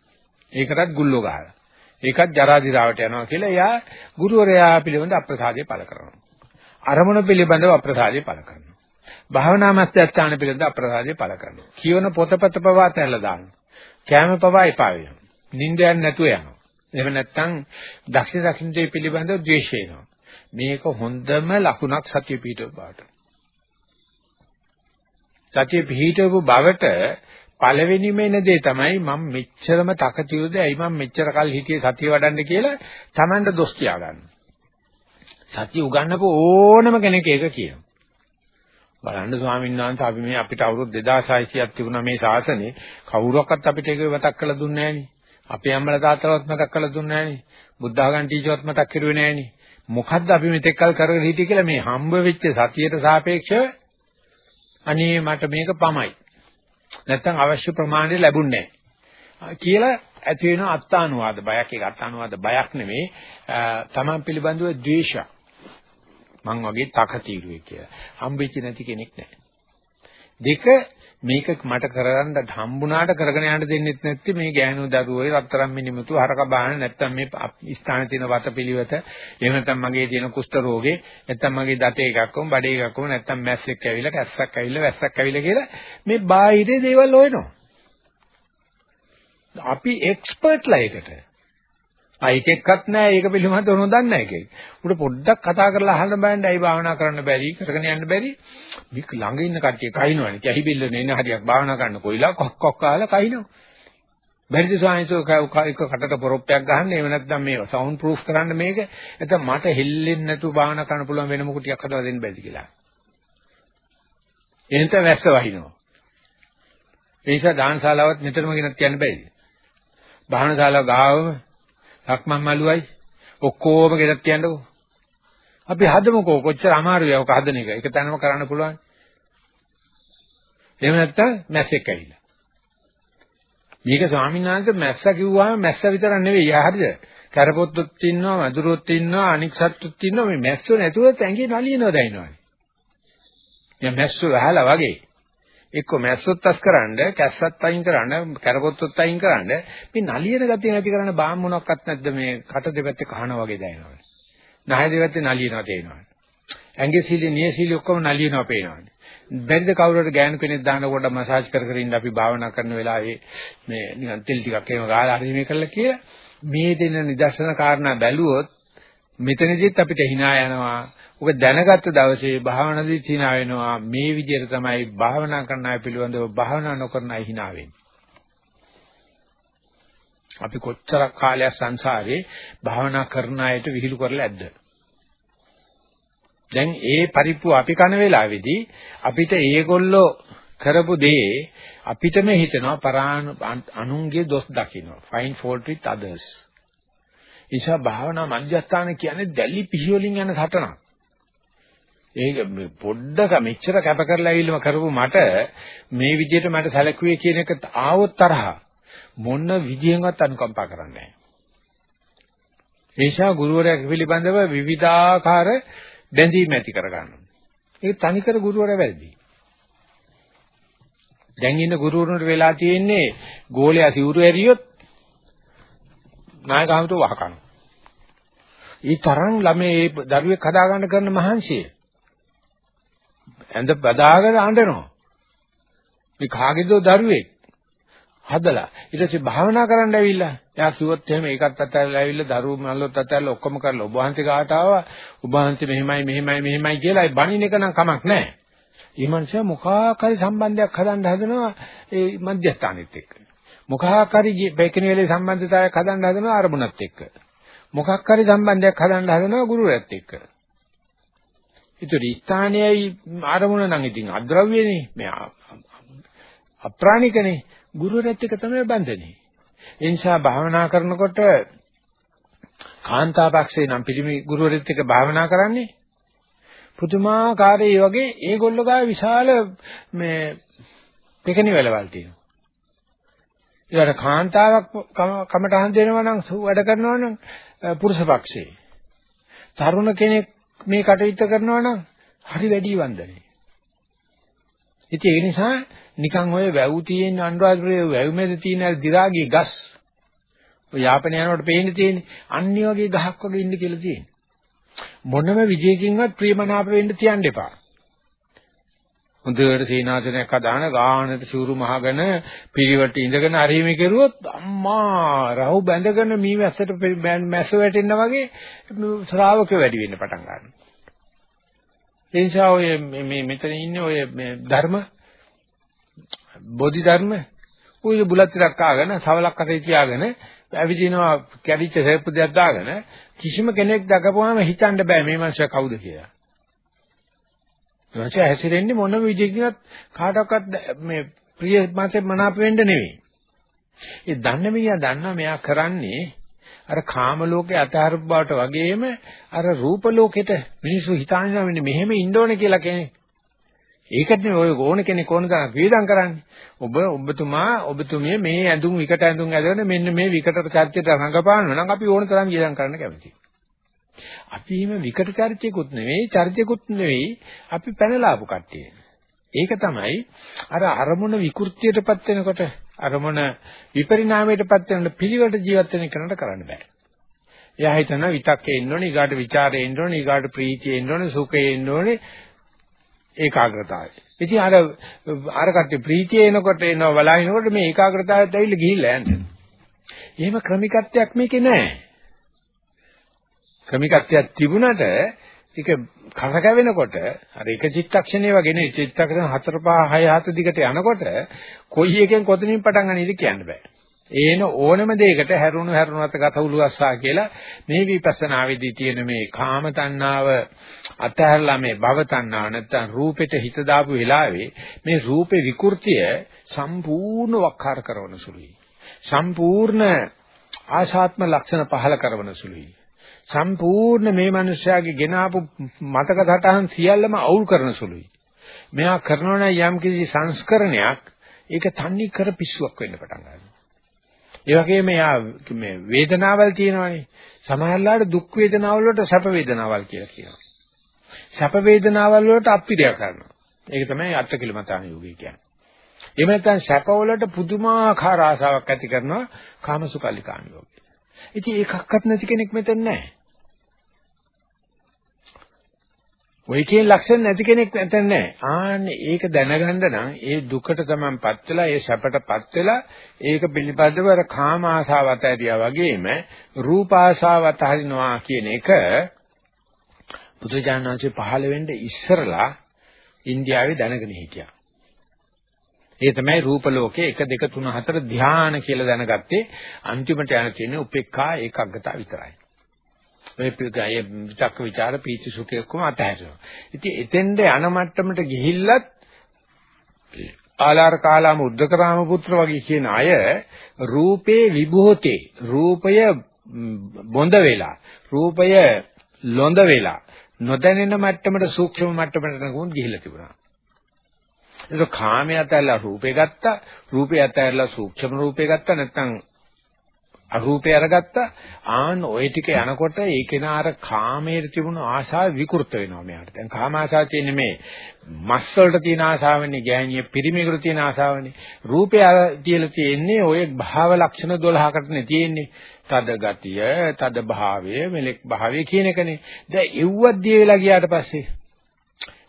ඒකටත් ගුල්ලෝ ගහලා. ඒකත් ජරා දිරාවට යනවා කියලා එයා ගුරුවරයා පිළිබඳ අප්‍රසාදය පළ කරනවා. අරමුණ පිළිබඳව අප්‍රසාදය පළ කරනවා. භාවනා මස්ත්‍යාස්ථාන පිළිබඳ අප්‍රසාදය පළ කරනවා. කියවන පොතපත පවා තැල්ලා දානවා. කැම පවා එපා වෙනවා. නිින්ද යන්නේ නැතුව යනවා. එහෙම නැත්නම් දක්ෂ දක්ෂින්දේ පිළිබඳව ද්වේෂය එනවා. මේක හොඳම ලකුණක් සතිය පිටව බාට. සතිය පිහිටවපු බවට පළවෙනිම එන දේ තමයි මම මෙච්චරම තකතිරුද ඇයි මම මෙච්චර කල් හිටියේ සතිය වඩන්න කියලා Tamanට දොස් කියා ගන්න. සතිය උගන්නපු ඕනම කෙනෙක් ඒක කියනවා. බලන්න ස්වාමීන් වහන්සේ අපි මේ අපිට අවුරුදු 2600ක් තිබුණා මේ ශාසනේ කවුරුවක්වත් අපිට ඒක මතක් කරලා දුන්නේ නැහනේ. අපේ අම්මලා තාත්තලාවත් මතක් කරලා දුන්නේ නැහනේ. බුද්ධ ආගම් ටීචර්වත් මතක් කරුවේ නැහනේ. මොකද්ද අපි මෙතෙක් කල් කරගෙන හිටියේ කියලා මේ හම්බ වෙච්ච සතියට සාපේක්ෂව අනේ මට මේක පමයි. නැත්තම් අවශ්‍ය ප්‍රමාණය ලැබුණේ නැහැ. කියලා ඇති වෙන අත්තානුවාද බයක් ඒක අත්තානුවාද බයක් නෙමෙයි. තමන් පිළිබඳව ද්වේෂයක්. මං වගේ තකතිරුවේ කියලා. හම්බෙච්ච නැති කෙනෙක් නැහැ. දෙක මේක මට කරගන්න හම්බුණාට කරගෙන යන්න දෙන්නෙත් නැත්තේ මේ ගෑනු දරුවෝයි රත්තරන් මිනිමුතු හරක බාහන නැත්තම් මේ ස්ථානයේ තියෙන වතපිලිවෙත එහෙම නැත්තම් මගේ තියෙන කුෂ්ඨ රෝගේ නැත්තම් මගේ දතේ එකක් වුම් බඩේ එකක් වුම් නැත්තම් මැස්සෙක් ඇවිල්ලා කැස්සක් ඇවිල්ලා වැස්සක් ඇවිල්ලා කියලා මේ බාහිරේ දේවල් හොයනවා. අපි එක්ස්පර්ට්ලා ඒකට. අයික එක්කත් නැහැ ඒක පිළිබඳව නොදන්නේ නැහැ කෙනෙක්. උඩ පොඩ්ඩක් කතා කරලා අහන්න බෑනේ ඇයි භාවනා කරන්න බැරි කරගෙන යන්න බැරි. මේ ළඟ ඉන්න කට්ටිය කහිනවනේ. කැහි බිල්ල නෙන්න හරියක් භාවනා කරන්න කොයිලා කොක් කොක් කාලා කහිනවා. බැරිද ස්වාමීන් එක කටට පොරොප්පයක් ගහන්න එහෙම නැත්නම් මේ සවුන්ඩ් ප්‍රූෆ් කරන්න මේක. නැත්නම් මට හෙල්ලෙන්නේ නැතුව භාවනා කරන්න පුළුවන් වෙන මොකක් ටිකක් හදලා දෙන්න බැරිද කියලා. එහෙනම් වැස්ස වහිනවා. ඒ නිසා දානශාලාවත් නිතරම ගෙනත් යන්න බැරිද? භාවනා ශාලාව ගාවම ලක්මන් මළුවයි ඔක්කොම ගෙදර තියන්නකෝ. අපි හදමුකෝ කොච්චර අමාරුයි ඔක හදන එක. එක තැනම කරන්න පුළුවන්. එහෙම නැත්තම් මැස්සෙක් ඇවිල්ලා. මේක ස්වාමීන් වහන්සේ මැස්ස කිව්වම මැස්ස විතර නෙවෙයි. යා හරිද? කරපොත්තුත් ඉන්නවා, මදුරුත් ඉන්නවා, අනික් සත්තුත් ඉන්නවා. මේ මැස්සෝ නැතුව ඇඟේ නලියනවා දැනෙනවා. දැන් මැස්සෝ වැහලා වගේ. එක්ක මැස්සොත් අස් කරන්න, කැස්සත් අයින් කරන්න, කරපොත්තොත් අයින් කරන්න මේ නලියන ගතිය නැති කරන්න බාම් මොනක්වත් නැද්ද මේ කට දෙපැත්තේ කහනා වගේ දැනෙනවා. නහය දෙපැත්තේ නලියනවා තේනවා. ඇඟේ සීලි, නිය සීලි ඔක්කොම නලියනවා පේනවා. බැරිද කවුරුහරි ගෑනු කෙනෙක් දාන්න කොට මසාජ් කර කර ඉන්න අපි භාවනා කරන වෙලාවේ මේ නිකන් තෙල් ටිකක් එහෙම ගාලා හරි මේ කරලා කියලා මේ දෙන නිදර්ශන කාරණා බැලුවොත් මෙතනදිත් අපිට hina යනවා ඔක දැනගත්ත දවසේ භාවනාදී china වෙනවා මේ විදිහට තමයි භාවනා කරන අය පිළිබඳව භාවනා නොකරන අය hina වෙන්නේ. අපි කොච්චරක් කාලයක් සංසාරේ භාවනා කරන අයට විහිළු කරලා ඇද්ද? දැන් ඒ පරිප්පු අපි කන වෙලාවේදී අපිට ඒගොල්ලෝ කරපු දේ අපිටම හිතෙනවා පරාණ අනුන්ගේ දොස් දකින්න. find fault with others. ඉෂා භාවනා මධ්‍යස්ථාන කියන්නේ දැලි පිහි වලින් යන සටනක්. ඒක පොඩ්ඩක මෙච්චර කැප කරලා ඇවිල්ලාම කරපු මට මේ විදිහට මට සැලකුවේ කියන එක ආවොත් තරහ මොන විදියෙන්වත් අනුකම්පා කරන්නේ නැහැ. ඒෂා ගුරුවරයා පිළිබඳව විවිධාකාර බැඳීම් ඇති කරගන්නවා. ඒක තනිකර ගුරුවරයා වැරදි. දැන් ඉන්න ගුරුවරුන්ට වෙලා තියෙන්නේ ගෝලයා සිවුරු ඇරියොත් නායකහමතු වහකන. ඊ තරම් ළමේ දරුවෙක් හදාගන්න කරන මහන්සිය. ඇඳ බදාගෙන අඬනවා. මේ කාගේද දරුවෙක් හදලා ඊට පස්සේ භාවනා කරන්න ඇවිල්ලා එයා කිව්වොත් එහෙම ඒකත් අතහැරලා ඇවිල්ලා දරුවෝ මල්ලොත් අතහැරලා ඔක්කොම කරලා ඔබ වහන්සේ ගාට ආවා ඔබ වහන්සේ මෙහෙමයි මෙහෙමයි මෙහෙමයි කියලා ඒ බණින එක නම් කමක් නැහැ. මේ මනුස්සයා මොකක් හරි සම්බන්ධයක් හදන්න හදනවා ඒ මධ්‍යස්ථානෙත් එක්ක. මොකක් හරි බේකන වේලේ සම්බන්ධතාවයක් හදන්න හදනවා අරමුණත් එක්ක. මොකක් හරි සම්බන්ධයක් හදන්න හදනවා ගුරුවරයාත් එක්ක. ඒතරි ස්ථානයයි ආරමුණ නම් ඉතින් අද්‍රව්‍යනේ මේ අප්‍රාණිකනේ ගුරුවරයෙක් එක්ක තමයි බඳින්නේ. ඒ නිසා භාවනා කරනකොට කාන්තාපක්ෂේ නම් පිළිමි ගුරුවරයෙක් එක්ක භාවනා කරන්නේ පුදුමාකාර ඒ වගේ ඒගොල්ලෝ ගාව විශාල මේ පෙකණි වලවල් තියෙනවා. ඊට කාන්තාවක් කමටහන් දෙනවා නම් වැඩ කරනවා නම් පුරුෂ පක්ෂේ. තරුණ කෙනෙක් මේ කටයුත්ත කරනවා නම් හරි වැඩි වන්දනේ. ඉතින් ඒ නිසා නිකන් ඔය වැව් තියෙන අනුරාධපුරයේ වැව් මැද තියෙන දිරාගේ ගස් ඔය යාපනය යනකොට පේන්න තියෙන්නේ අන්නේ වගේ ගහක් වගේ ඉන්න කියලා තියෙන්නේ. මොනම විජයකින්වත් ප්‍රියමනාප වෙන්න තියන්න එපා. හොඳට සීනාසනයක් හදාන ගානට සිවුරු මහගෙන පිරිවට ඉඳගෙන අරීමි කෙරුවොත් අම්මා රහු බැඳගෙන මී වැස්සට මැස්ස වැටෙන්න වගේ ශ්‍රාවකයෝ වැඩි වෙන්න පටන් ගන්නවා. ඒ නිසා ඔය මේ මෙතන ඉන්නේ ඔය ධර්ම බෝධි ධර්ම උයි බුලත් ටිකක් ආගෙන සවලක් අතේ තියාගෙන ඇවිදිනවා කැඩිච්ච සේප්පු දෙයක් දාගෙන කිසිම කෙනෙක් දකපුවාම හිතන්න බෑ මේ මනුස්සයා කවුද කියලා. එවන්සේ හැසිරෙන්නේ මොනම විදිහකින්වත් කාටවත් මේ ප්‍රිය මතේ මනාප වෙන්න නෙවෙයි. ඒ දන්න මිනිහා දන්නා මෙයා කරන්නේ අර කාම ලෝකේ අතහරපු බවට වගේම අර රූප ලෝකෙට මිනිස්සු හිතානවා මෙන්න මෙහෙම ඉන්න ඕනේ කියලා කියන්නේ. ඒකටනේ ඔය ඕන කෙනෙක් ඕන තරම් වේදම් කරන්නේ. ඔබ ඔබතුමා ඔබතුමිය මේ ඇඳුම් විකට ඇඳුම් ඇඳගෙන මෙන්න මේ විකට චර්චයට රඟපානවා නම් අපි ඕන තරම් වේදම් කරන්න කැමතියි. අපි හිම විකට චරිතයකුත් නෙවෙයි චරිතයකුත් නෙවෙයි අපි පැනලාපු කට්ටිය. ඒක තමයි අර අරමුණ විකෘතියටපත් වෙනකොට අරමුණ විපරිණාමයටපත් වෙන පිළිවෙලට ජීවත් වෙන කෙනාට කරන්න බෑ. එයා හිතනවා විතක්කේ ඉන්න ඕනේ, ඊගාට ਵਿਚාරේ ඉන්න ඕනේ, ඊගාට ප්‍රීතියේ ඉන්න ඕනේ, සුඛයේ ඉන්න ඕනේ, ඒකාග්‍රතාවය. ඉතින් අර අර කට්ටිය ප්‍රීතිය එනකොට එනවා බලහිනකොට මේ ඒකාග්‍රතාවයත් ඇවිල්ලා ගිහිල්ලා යන්නේ. එහෙම ක්‍රමිකත්වයක් මේකේ නැහැ. ක්‍රමිකත්වයක් තිබුණට ඒක කරකැවෙනකොට අර එක චිත්තක්ෂණේ වගේ නේ චිත්තක්ෂණ 4 5 6 7 දිගට යනකොට කොයි එකෙන් කොතනින් පටන් ගන්නද කියන්න බෑ. ඒන ඕනම දෙයකට හැරුණු හැරුණත් ගත උලුවස්සා කියලා මේ විපස්සනාවේදී තියෙන මේ කාම තණ්හාව අතහැරලා මේ භව තණ්හාව නැත්තම් රූපෙට හිත දාපු වෙලාවේ මේ රූපේ විකෘතිය සම්පූර්ණ වක්කාර කරන සුළුයි. සම්පූර්ණ ආශාත්ම ලක්ෂණ පහල කරන සුළුයි. සම්පූර්ණ මේ මිනිස්යාගේ ගෙන ආපු මතක සටහන් සියල්ලම අවුල් කරන සුළුයි. මෙයා කරනවා යම් කිසි සංස්කරණයක් ඒක තන්නේ කර පිස්සුවක් වෙන්න පටන් ගන්නවා. ඒ වගේම යා මේ වේදනාවල් තියෙනවානේ. සමහරවිට දුක් වේදනාවල් වලට සැප වේදනාවල් කියලා කියනවා. සැප වේදනාවල් වලට අප්පිරිය කරනවා. ඒක තමයි අත්කිලමතාන යෝගී කියන්නේ. එහෙම නැත්නම් සැප වලට පුදුමාකාර ආසාවක් ඇති කරනවා කාමසුකල්ලිකාණ යෝගී. ඉතින් ඒකක්වත් නැති කෙනෙක් මෙතන නැහැ. ඔය කියන ලක්ෂණ නැති කෙනෙක් නැතන නෑ. ආන්නේ ඒක දැනගන්න නම් ඒ දුකට තමන්පත් වෙලා ඒ සැපටපත් වෙලා ඒක පිළිපදව අර කාම ආසාවත ඇරියා වගේම රූප ආසාවත හරිනවා කියන එක බුදුජානනාංශේ පහළ වෙන්න ඉස්සරලා ඉන්දියාවේ දැනගෙන හිටියා. ඒ තමයි රූප ලෝකේ 1 2 3 4 ධානය කියලා දැනගත්තේ අන්තිමට යන තියෙන උපේක්ඛා ඒකග්ගතා විතරයි. ඔය ඒ විචක්ක ਵਿਚාර පීති සුඛය ඔක්කොම අතහැරෙනවා. ඉතින් එතෙන්ද යන මට්ටමට ගිහිල්ලත් ආලාර කාලාම උද්දකරාම පුත්‍ර වගේ කියන අය රූපේ විභෝතේ රූපය බොඳ වෙලා රූපය ලොඳ වෙලා නොදැනෙන මට්ටමට සූක්ෂම මට්ටමට නගුන් ගිහිල්ලා තිබුණා. ඒක කාමයේ අතල්ලා රූපේ ගත්තා රූපේ අතල්ලා සූක්ෂම රූපේ ගත්තා නැත්නම් අරූපේ අරගත්තා ආන් ওই ටික යනකොට ඒ කෙනා අර කාමයේ තිබුණු ආශාව විකෘත වෙනවා මෙයාට. දැන් කාම ආශාව තියෙන්නේ මේ මස් වලට තියෙන ආශාවනේ ගෑණිය පිරිමියෙකුට තියෙන ආශාවනේ. රූපය කියලා තියෙන්නේ ওই භාව ලක්ෂණ 12කටනේ තියෙන්නේ. තද ගතිය, තද භාවය, මෙලෙක් භාවය කියන එකනේ. දැන් එව්වත් දිය වෙලා ගියාට පස්සේ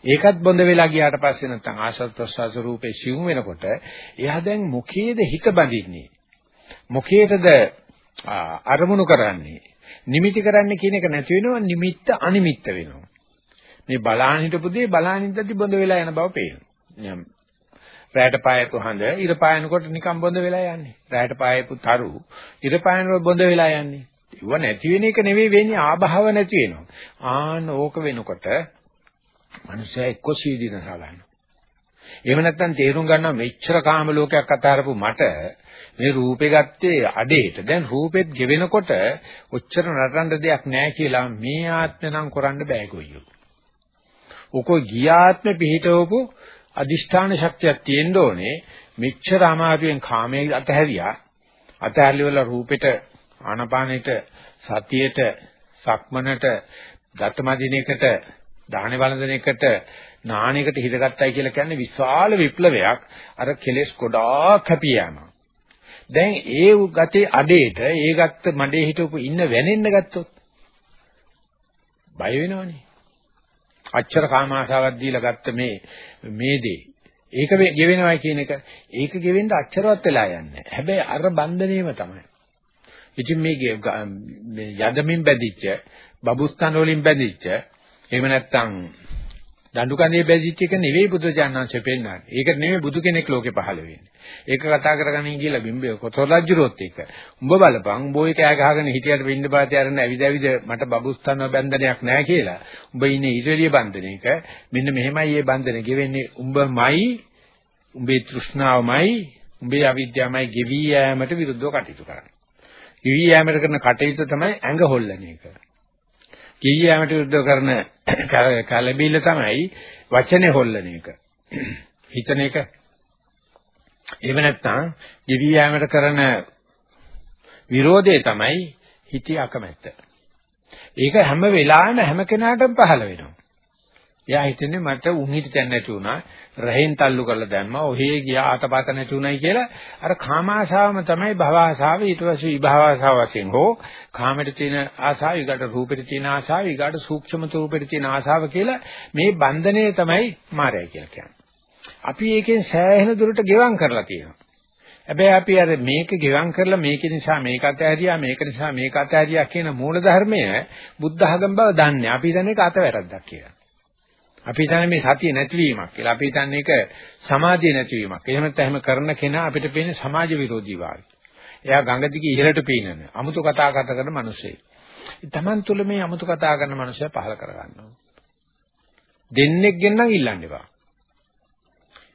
ඒකත් බොඳ වෙලා ගියාට පස්සේ නැත්නම් ආශත් ප්‍රසවාස රූපේ සිවුම් වෙනකොට එයා දැන් මොකේද හිත බඳින්නේ? මොකේද අරමුණු කරන්නේ? නිමිති කරන්නේ කියන එක නැති වෙනවා නිමිත්ත අනිමිත්ත වෙනවා. මේ බලාන හිටපු දේ බලාන ඉඳි බොඳ වෙලා යන බව පේනවා. රැයට පායපු හඳ ඉර පායනකොට නිකන් බොඳ වෙලා යන්නේ. රැයට පායපු තරු ඉර පායනකොට බොඳ වෙලා යන්නේ. ඒව නැති වෙන එක නෙවෙයි වෙන්නේ ආභාව නැති වෙනවා. ආන ඕක වෙනකොට මනුස්සයා එක්ක සීදීනසා ගන්නවා එහෙම නැත්නම් තේරුම් ගන්නවා මෙච්චර කාම ලෝකයක් අතාරපු මට මේ රූපේ ගත්තේ අඩේට. දැන් රූපෙත් ගෙවෙනකොට ඔච්චර නටන්න දෙයක් නැහැ කියලා මේ ආත්මේ නම් කරන්න බෑ කොයියෝ. ඔක ගියාත්මේ පිහිටවපු අදිෂ්ඨාන ශක්තියක් තියෙන්න ඕනේ. මෙච්චර අමාරුවෙන් කාමයේ අතහැරියා. අතහැරලිවල රූපෙට ආනපානෙට සතියට සක්මනට ගතමදිනයකට දාහනේ වළඳන එකට නාණයකට හිතගත්තයි කියලා කියන්නේ විශාල විප්ලවයක්. අර කෙලෙස් ගොඩාක් හැපියාම දැන් ඒ ගතේ අඩේට ඒ ගත්ත මඩේ හිටවපු ඉන්න වැනෙන්න ගත්තොත් බය වෙනවනේ. අච්චර කාම ආශාවක් දීලා ගත්ත මේ මේ දේ. ඒක ගෙවෙනවයි කියන එක. ඒක ගෙවෙන්න අච්චරවත් වෙලා යන්නේ හැබැයි අර බන්ධනේම තමයි. ඉතින් මේ යදමින් බැඳිච්ච බබුස්තන වලින් බැඳිච්ච එහෙම නැත්නම් දඬු කඳේ බැඳිච්ච එක නෙවෙයි බුදුජානනාංශය පෙන්නන්නේ. ඒක නෙවෙයි බුදු කෙනෙක් ලෝකේ පහළ වෙන්නේ. ඒක කතා කරගනින් කියලා බිම්බේ කොතොලජ්ජුරොත් එක. උඹ බලපන් උඹ ඔය කෑ ගහගෙන හිටියට බින්ද පාතේ අරන ඇවිද ඇවිද මට බබුස්තන බැඳනයක් නැහැ කියලා. උඹ ඉන්නේ ඊටලිය බන්ධනයක. මෙන්න මෙහෙමයි මේ බන්ධන ගෙවෙන්නේ උඹමයි උඹේ තෘෂ්ණාවමයි උඹේ අවිද්‍යාවමයි ගෙවි යෑමට විරුද්ධව කටයුතු කරන්නේ. ගෙවි යෑමට කරන කටයුතු තමයි ඇඟ හොල්ලන එක. කීයෑමට විරුද්ධ කරන කලබිල්ල තමයි වචනේ හොල්ලන එක. හිතන එක. එහෙම නැත්නම් ගිවියෑමට කරන විරෝධය තමයි හිතේ අකමැත්ත. ඒක හැම වෙලාවෙම හැම කෙනාටම පහළ වෙනවා. එයා හිතන්නේ මට උන් හිට තැන් නැති වුණා. රහෙන් තල්ලු කරලා දැම්මා. ඔහේ ගියා ආතපත නැති උනායි කියලා අර කාමාශාවම තමයි භවආශාව ඊට පස්සේ විභවආශාව වශයෙන් හෝ කාමයට තියෙන ආශාව ඊගට රූපෙට තියෙන ආශාව ඊගට සූක්ෂම රූපෙට තියෙන ආශාව කියලා මේ බන්ධනය තමයි මායя කියලා කියන්නේ. අපි ඒකෙන් සෑහෙන දුරට ගෙවම් කරලා තියෙනවා. හැබැයි අපි අර මේක ගෙවම් කරලා මේක නිසා මේක අතහැරියා මේක නිසා මේක අතහැරියා කියන මූල ධර්මය බුද්ධ ආගම බව දන්නේ. අපි හිතන්නේ ඒක අතවැරද්දක් කියලා. අපි හිතන්නේ මේ සතිය නැතිවීමක් කියලා. අපි හිතන්නේ ඒක සමාධිය නැතිවීමක්. එහෙම නැත්නම් එහෙම කරන කෙනා අපිට පේන්නේ සමාජ විරෝධී වාගේ. එයා ගඟ දිගේ ඉහළට පීනන අමුතු කතා කතා කරන මිනිසෙක්. තමන් තුළ මේ අමුතු කතා කරන මිනිසයා පහල කරගන්නවා. දෙන්නෙක් ගෙන්නම් ඉල්ලන්න එපා.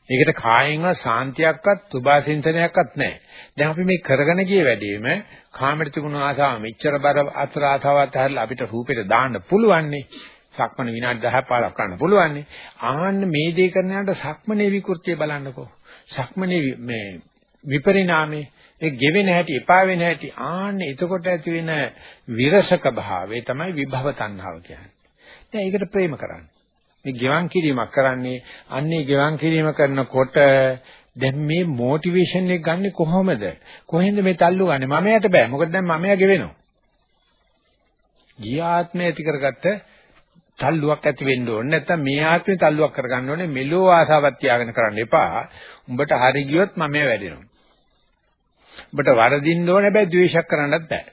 ඒකට කායෙන්වත් සාන්තියක්වත් සුභාසින්තනයක්වත් නැහැ. දැන් අපි මේ කරගෙන ගිය වැඩේම කාමයට තිබුණු ආසාව මෙච්චර බර අතර ආසාවත් හැරලා අපිට රූපෙට දාන්න පුළුවන්නේ. සක්මණ විනාඩි 10 15ක් කරන්න පුළුවන්නේ. ආන්න මේ දේ කරන යනට සක්මණේ විකෘතිය බලන්නකෝ. සක්මණේ මේ විපරිණාමේ ඒ ගෙවෙන හැටි එපා වෙන හැටි ආන්නේ එතකොට ඇති වෙන විරසක භාවය තමයි විභව තණ්හාව කියන්නේ. දැන් ඒකට ප්‍රේම කරන්නේ. මේ ගෙවන් කිරීමක් කරන්නේ අන්නේ ගෙවන් කිරීම කරනකොට දැන් මේ මොටිවේෂන් එක ගන්නෙ කොහොමද? කොහෙන්ද මේ තල්ලු ගන්නෙ? මමයට බෑ. මොකද දැන් මමයා ගෙවෙනවා. ගිය ආත්මය ඇති කරගත්ත තල්ලුවක් ඇති වෙන්න ඕනේ. නැත්තම් මේ ආත්මේ තල්ලුවක් කරගන්න ඕනේ. මෙලෝ ආසාවක් තියාගෙන කරන්න එපා. උඹට හරි ගියොත් මම වැඩෙනවා. උඹට වරදින්න ඕනේ හැබැයි ද්වේෂයක් කරන්නත් බෑ.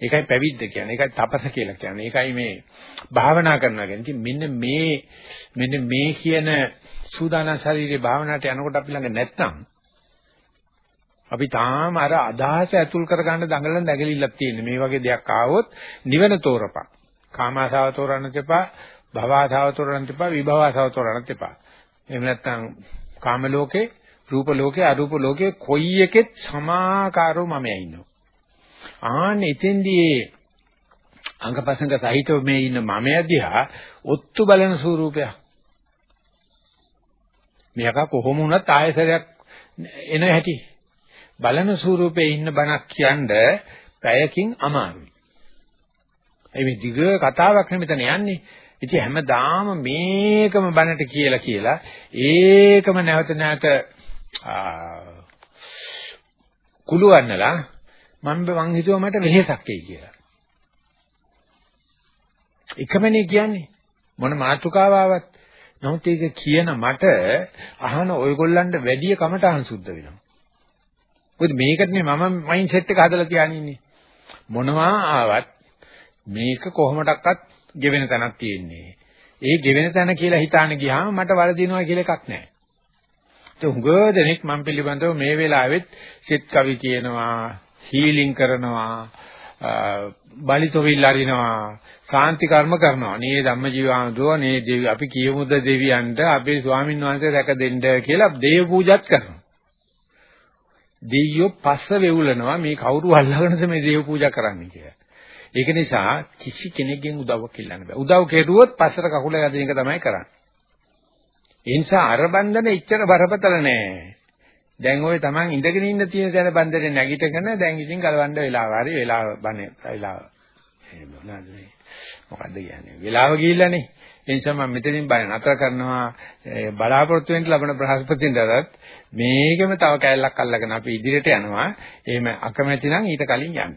ඒකයි පැවිද්ද කියන්නේ. ඒකයි තපස කියලා කියන්නේ. ඒකයි මේ භාවනා කරනවා කියන්නේ. ඉතින් මෙන්න මේ මෙන්න මේ කියන සූදානම් ශරීරයේ භාවනාවට යනකොට අපි ළඟ නැත්නම් අපි තාම අර අදහස ඇතුල් කරගන්න දඟලන නැගලිල්ලක් තියෙන. මේ වගේ දෙයක් ආවොත් නිවන තෝරපන්. කාමාසාව තෝරන්නත් එපා, භවආසාව තෝරන්නත් එපා, විභවආසාව තෝරන්නත් එපා. එහෙම නැත්නම් කාම ලෝකේ, රූප ලෝකේ, අරූප ලෝකේ කොයි එකෙත් සමාකාරව මම ඉන්නවා. ආන්න එතෙන්දී අංගපසංග සහිතව මේ ඉන්න මමයා දිහා ඔත්තු බලන ස්වරූපයක්. මේක කොහොම වුණත් ආයසරයක් එන හැටි. බලන ස්වරූපේ ඉන්න බණක් කියන්නේ පැයකින් අමාරුයි. ඒ මේ දිග කතාවක් නෙමෙතන යන්නේ. ඉතින් හැමදාම මේකම බණට කියලා කියලා ඒකම නැවත නැවත කුළුවන්නලා මම මං හිතුවා මට වෙහෙසක් එයි කියලා. එකමනේ කියන්නේ මොන මාතෘකාවක් නමුත් ඒක කියන මට අහන ඔයගොල්ලන්ට වැඩි කමටහන් සුද්ධ වෙනවා. මොකද මේකට නේ මම මයින්ඩ් සෙට් එක හදලා තියානින්නේ. මොනවා ආවත් මේක කොහොමඩක්වත් ගෙවෙන තැනක් තියෙන්නේ. ඒ ගෙවෙන තැන කියලා හිතාන ගියාම මට වරදිනවා කියලා එකක් නැහැ. ඒ හුඟ දෙනෙක් මම පිළිබඳව මේ වෙලාවෙත් සිත් කවි කියනවා, හීලින් කරනවා, බලිතොවිල් අරිනවා, සාන්ති කර්ම කරනවා. නේ ධම්මජීවාමතුව නේ දෙවි අපි කියමුද දෙවියන්ට අපේ ස්වාමීන් වහන්සේ රැක දෙන්න කියලා දේව පූජාත් කරනවා. දෙයියෝ පස්ස වෙවුලනවා මේ කවුරු අල්ලගෙනද මේ දේව පූජා කරන්නේ කියලා. ඒක නිසා කිසි කෙනෙක්ගෙන් උදව්වක් ඉල්ලන්න බෑ. උදව් කෙරුවොත් පස්සට කකුල යදින එක තමයි කරන්නේ. ඒ නිසා අර බන්ධන ඉච්චර බරපතල නෑ. දැන් ওই Taman ඉඳගෙන ඉන්න තියෙන තැන බන්ධනේ නැගිටගෙන දැන් ඉතින් ගලවන්න වෙලාව හරි වෙලාව බනේ වෙලාව. එහෙම මොනවද මේ? මොකද්ද කියන්නේ? වෙලාව ගිහිල්ලානේ. ඒ නිසා මම මෙතනින් බය නතර කරනවා බලාපොරොත්තු වෙන්න ලබන බ්‍රහස්පතින්දරත් මේකම තව කැලලක් අල්ලගෙන අපි ඉදිරියට යනවා. එහෙම අකමැති නම් ඊට කලින් යන්න.